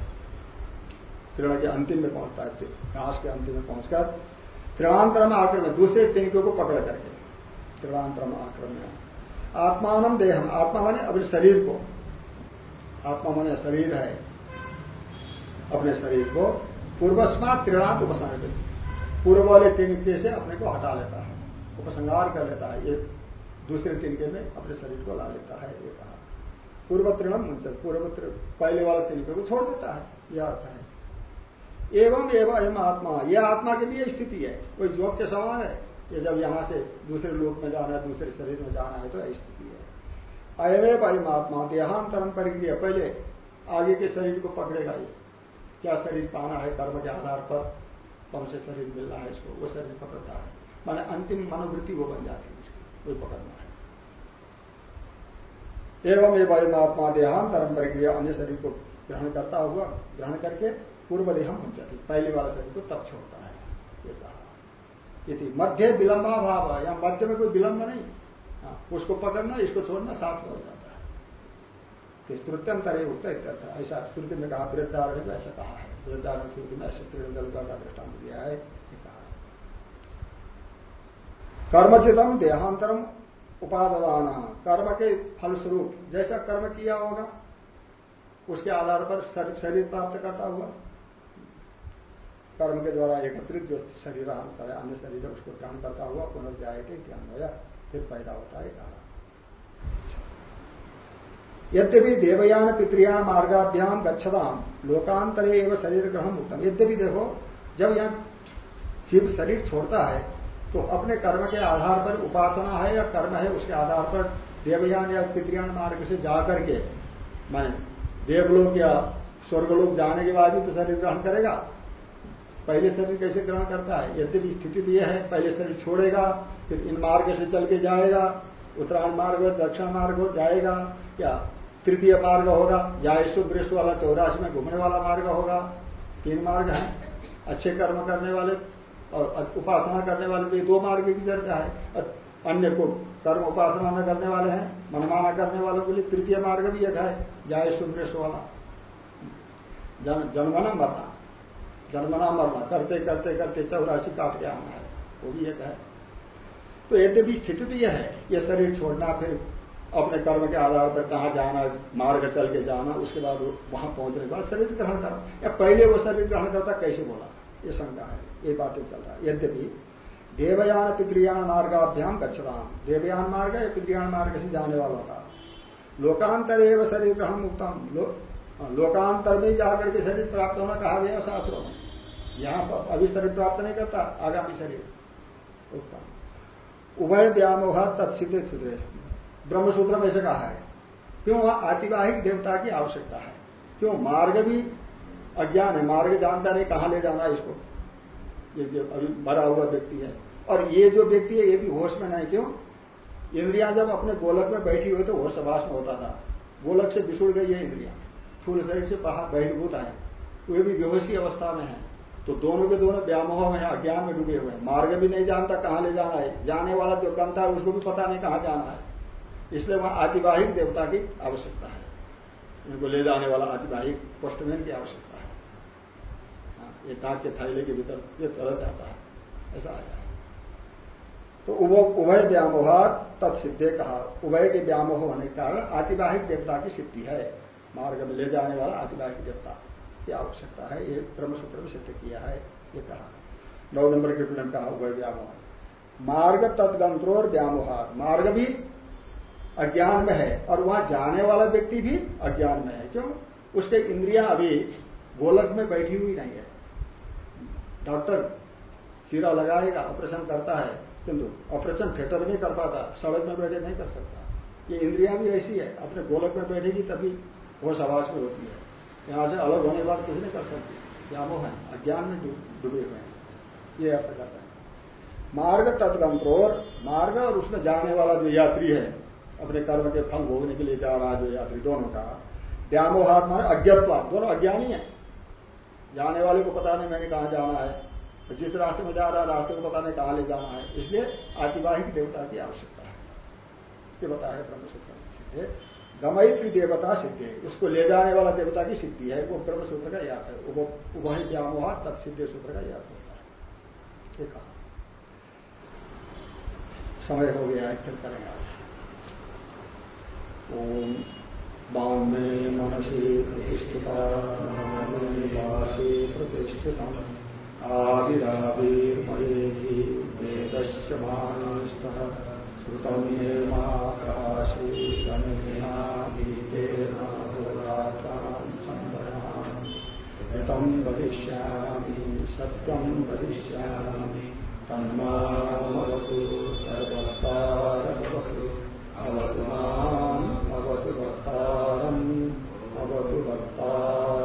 तृण के अंतिम में पहुँचता है घास के अंतिम में पहुंचकर तृणांतर में आक्रमण दूसरे तिनकों को पकड़ करके तृणांतर में आक्रमण आत्मान देहम आत्मा माने अपने शरीर को आत्मा माने शरीर है अपने शरीर को पूर्वस्मात त्रिणात उपसंग पूर्व वाले तिनके से अपने को हटा लेता है उपसंगार कर लेता है ये दूसरे तिनके में अपने शरीर को ला लेता है ये कहा पूर्व तृणम पूर्व पहले वाले तिनके को छोड़ देता है यह अर्थ है एवं एवं एवं आत्मा। यह आत्मा के लिए स्थिति है। कोई जोक के समान है। ये जब यहाँ से दूसरे लोक में जाना है, दूसरे शरीर में जाना है तो स्थिति है। अयमेव अयम आत्मा। देहांतरम परिक्रिया पहले आगे के शरीर को पकड़ेगा ये। क्या शरीर पाना है कर्म के आधार पर? कौन से शरीर मिल रहा है इसको? वो शरीर पकड़ता है। माने अंतिम मनोवृत्ति वो बन जाती है इसको। वही पकड़ना है। एवं ये एवं आत्मा। देहांतरम परिक्रिया अन्य शरीर को ग्रहण करता हुआ, ग्रहण करके पूर्व देहम मुंचती पहले वाला शरीर को तब छोड़ता है। ये कहा। यदि मध्य विलंबा भाव है। या मध्य में कोई विलंब नहीं। हाँ, उसको पकड़ना इसको छोड़ना साथ हो जाता है। श्रुत्यंतर उत्तर ऐसा श्रुति में कहा वृद्धारण में ऐसा कहा है। वृद्धारण श्रुति में ऐसे त्रिदलुका का दृष्टांत दिया है। कर्मचितम देहांतरम उपादान कर्म के फलस्वरूप जैसा कर्म किया होगा उसके आधार पर शरीर प्राप्त करता हुआ कर्म के द्वारा एकत्रित जो शरीर अंतर है, अन्य शरीर उसको ग्रहण करता हुआ पुनर्जाए के ज्ञान होया फिर पैदा होता है कहा। यद्यपि देवयान पितृयान मार्गाभ्याम गच्छताम लोकांतरे एवं शरीर ग्रहण उत्तम। यद्यपि देखो, जब यहाँ शिव शरीर छोड़ता है तो अपने कर्म के आधार पर उपासना है या कर्म है, उसके आधार पर देवयान या पितृयान मार्ग से जाकर के मैं देवलोक या स्वर्गलोक जाने के बाद भी तो शरीर ग्रहण करेगा। पहले शरीर कैसे ग्रहण करता है? यद्यपि स्थिति तो यह है, पहले शरीर छोड़ेगा, फिर इन मार्ग से चल के जाएगा, उत्तरायण मार्ग हो, दक्षिण मार्ग हो, जाएगा, या तृतीय मार्ग होगा, या जायसु वृक्ष वाला चौरासी में घूमने वाला मार्ग होगा। तीन मार्ग है, अच्छे कर्म करने वाले और उपासना करने वाले तो दो मार्ग की चर्चा है। अन्य को कर्म उपासना न करने वाले हैं, मनमाना करने वालों के लिए तृतीय मार्ग भी एक है जायसु वृक्ष वाला। जन्मना मरना। जन्मना मरना करते करते करते चौरासी काट के आना है। वो भी एक है। तो यद्यपि स्थिति तो यह है ये शरीर छोड़ना फिर अपने कर्म के आधार पर कहा जाना मार्ग चल के जाना उसके बाद वहाँ पहुँचने के बाद शरीर ग्रहण करना। या पहले वो शरीर ग्रहण करता कैसे बोला? ये शंका है ये बातें चल रहा है। यद्यपि देवयान पितृयान मार्गाभ्याम गच्छताम। देवयान मार्ग या पितृयान मार्ग से जाने वालों का। लोकांतर एवं शरीर ग्रहण उत्तम लो, लोकांतर में जाकर के शरीर प्राप्त होना कहा गया शास्त्रों में। यहाँ पर अभी शरीर प्राप्त नहीं करता, आगामी शरीर। उत्तम। उभय व्यामोह तत्सिद्ध सूत्र ब्रह्मसूत्र में ऐसे कहा है, क्यों वहाँ आतिवाहिक देवता की आवश्यकता है? क्यों मार्ग भी अज्ञान है? मार्ग जानता नहीं, कहाँ ले जाना है इसको? ये जो अभी मरा हुआ व्यक्ति है। और ये जो व्यक्ति है, ये भी होश में नहीं, क्यों? इंद्रिया जब अपने गोलक में बैठी हुई तो होश सभाष में होता था। गोलक से बिछुड़ गई है इंद्रिया। फूल शरीर से बाहर बहिर्भूत है वे भी बेहोशी अवस्था में है। तो दोनों के दोनों व्यामोह में अज्ञान में डूबे हुए हैं। मार्ग भी नहीं जानता कहाँ ले जाना है। जाने वाला जो गंता है, उसको भी पता नहीं कहाँ जाना है। इसलिए वहाँ आतिवाहिक देवता की आवश्यकता है। इनको ले जाने वाला आतिवाहिक पोस्टमैन की आवश्यकता है। हाँ। ये नाक के थैले के भीतर ये तरह जाता है। ऐसा आया है। तो उभय व्यामोहात तत्सिद्धे कहा। उभय के व्यामोह होने के कारण आतिवाहिक देवता की सिद्धि है। मार्ग में ले जाने वाला आतिवाहिक देवता। की आवश्यकता है, ये ब्रह्मसूत्र में सिद्ध किया है, ये कहा। नौ नंबर के टिप्पणी कहा उभय व्यामोह। मार्ग तत्गंत्रो और व्यामोहात मार्ग भी अज्ञान में है, और वहाँ जाने वाला व्यक्ति भी अज्ञान में है। क्यों? उसके इंद्रिया अभी गोलक में बैठी हुई नहीं है। डॉक्टर सीरा लगाएगा, ऑपरेशन करता है, किंतु ऑपरेशन थिएटर में कर पाता सड़क में बैठे नहीं कर सकता। ये इंद्रिया भी ऐसी है, अपने गोलक में बैठेगी तभी वो सवास में होती है। यहाँ से अलग होने के बाद कुछ नहीं कर सकते। क्या वो है, अज्ञान में डूबे हुए हैं। ये अर्थ करते हैं। मार्ग तत्गंत्रोर मार्ग और उसमें जाने वाला जो यात्री है, अपने कर्म के फल भोगने के लिए जा रहा जो यात्री दोनों का व्यामोहात माने अज्ञत्वा दोनों अज्ञानी है। जाने वाले को पता नहीं मैंने कहा जाना है। जिस रास्ते में जा रहा है, रास्ते को पता नहीं कहाँ ले जाना है। इसलिए आतिवाहिक देवता की आवश्यकता है। ये बताया ब्रह्मसूत्र गमयत्री देवता सिद्धि। है उसको ले जाने वाला देवता की सिद्धि है, वो ब्रह्म सूत्र का याद है। उभय व्यामोहा तत्सिद्धि सूत्र का याद होता है। ये कहा। समय हो गया है फिर करेंगे आज। ओम बाम मनसी प्रतिष्ठिता प्रतिष्ठित आविराविर्मयेहि वेदस्य मानस्तः। ऋतं वदिष्यामि सत्यं वदिष्यामि तन्मामवतु सर्वतारवतु अवतु अवतु अवतु वक्तार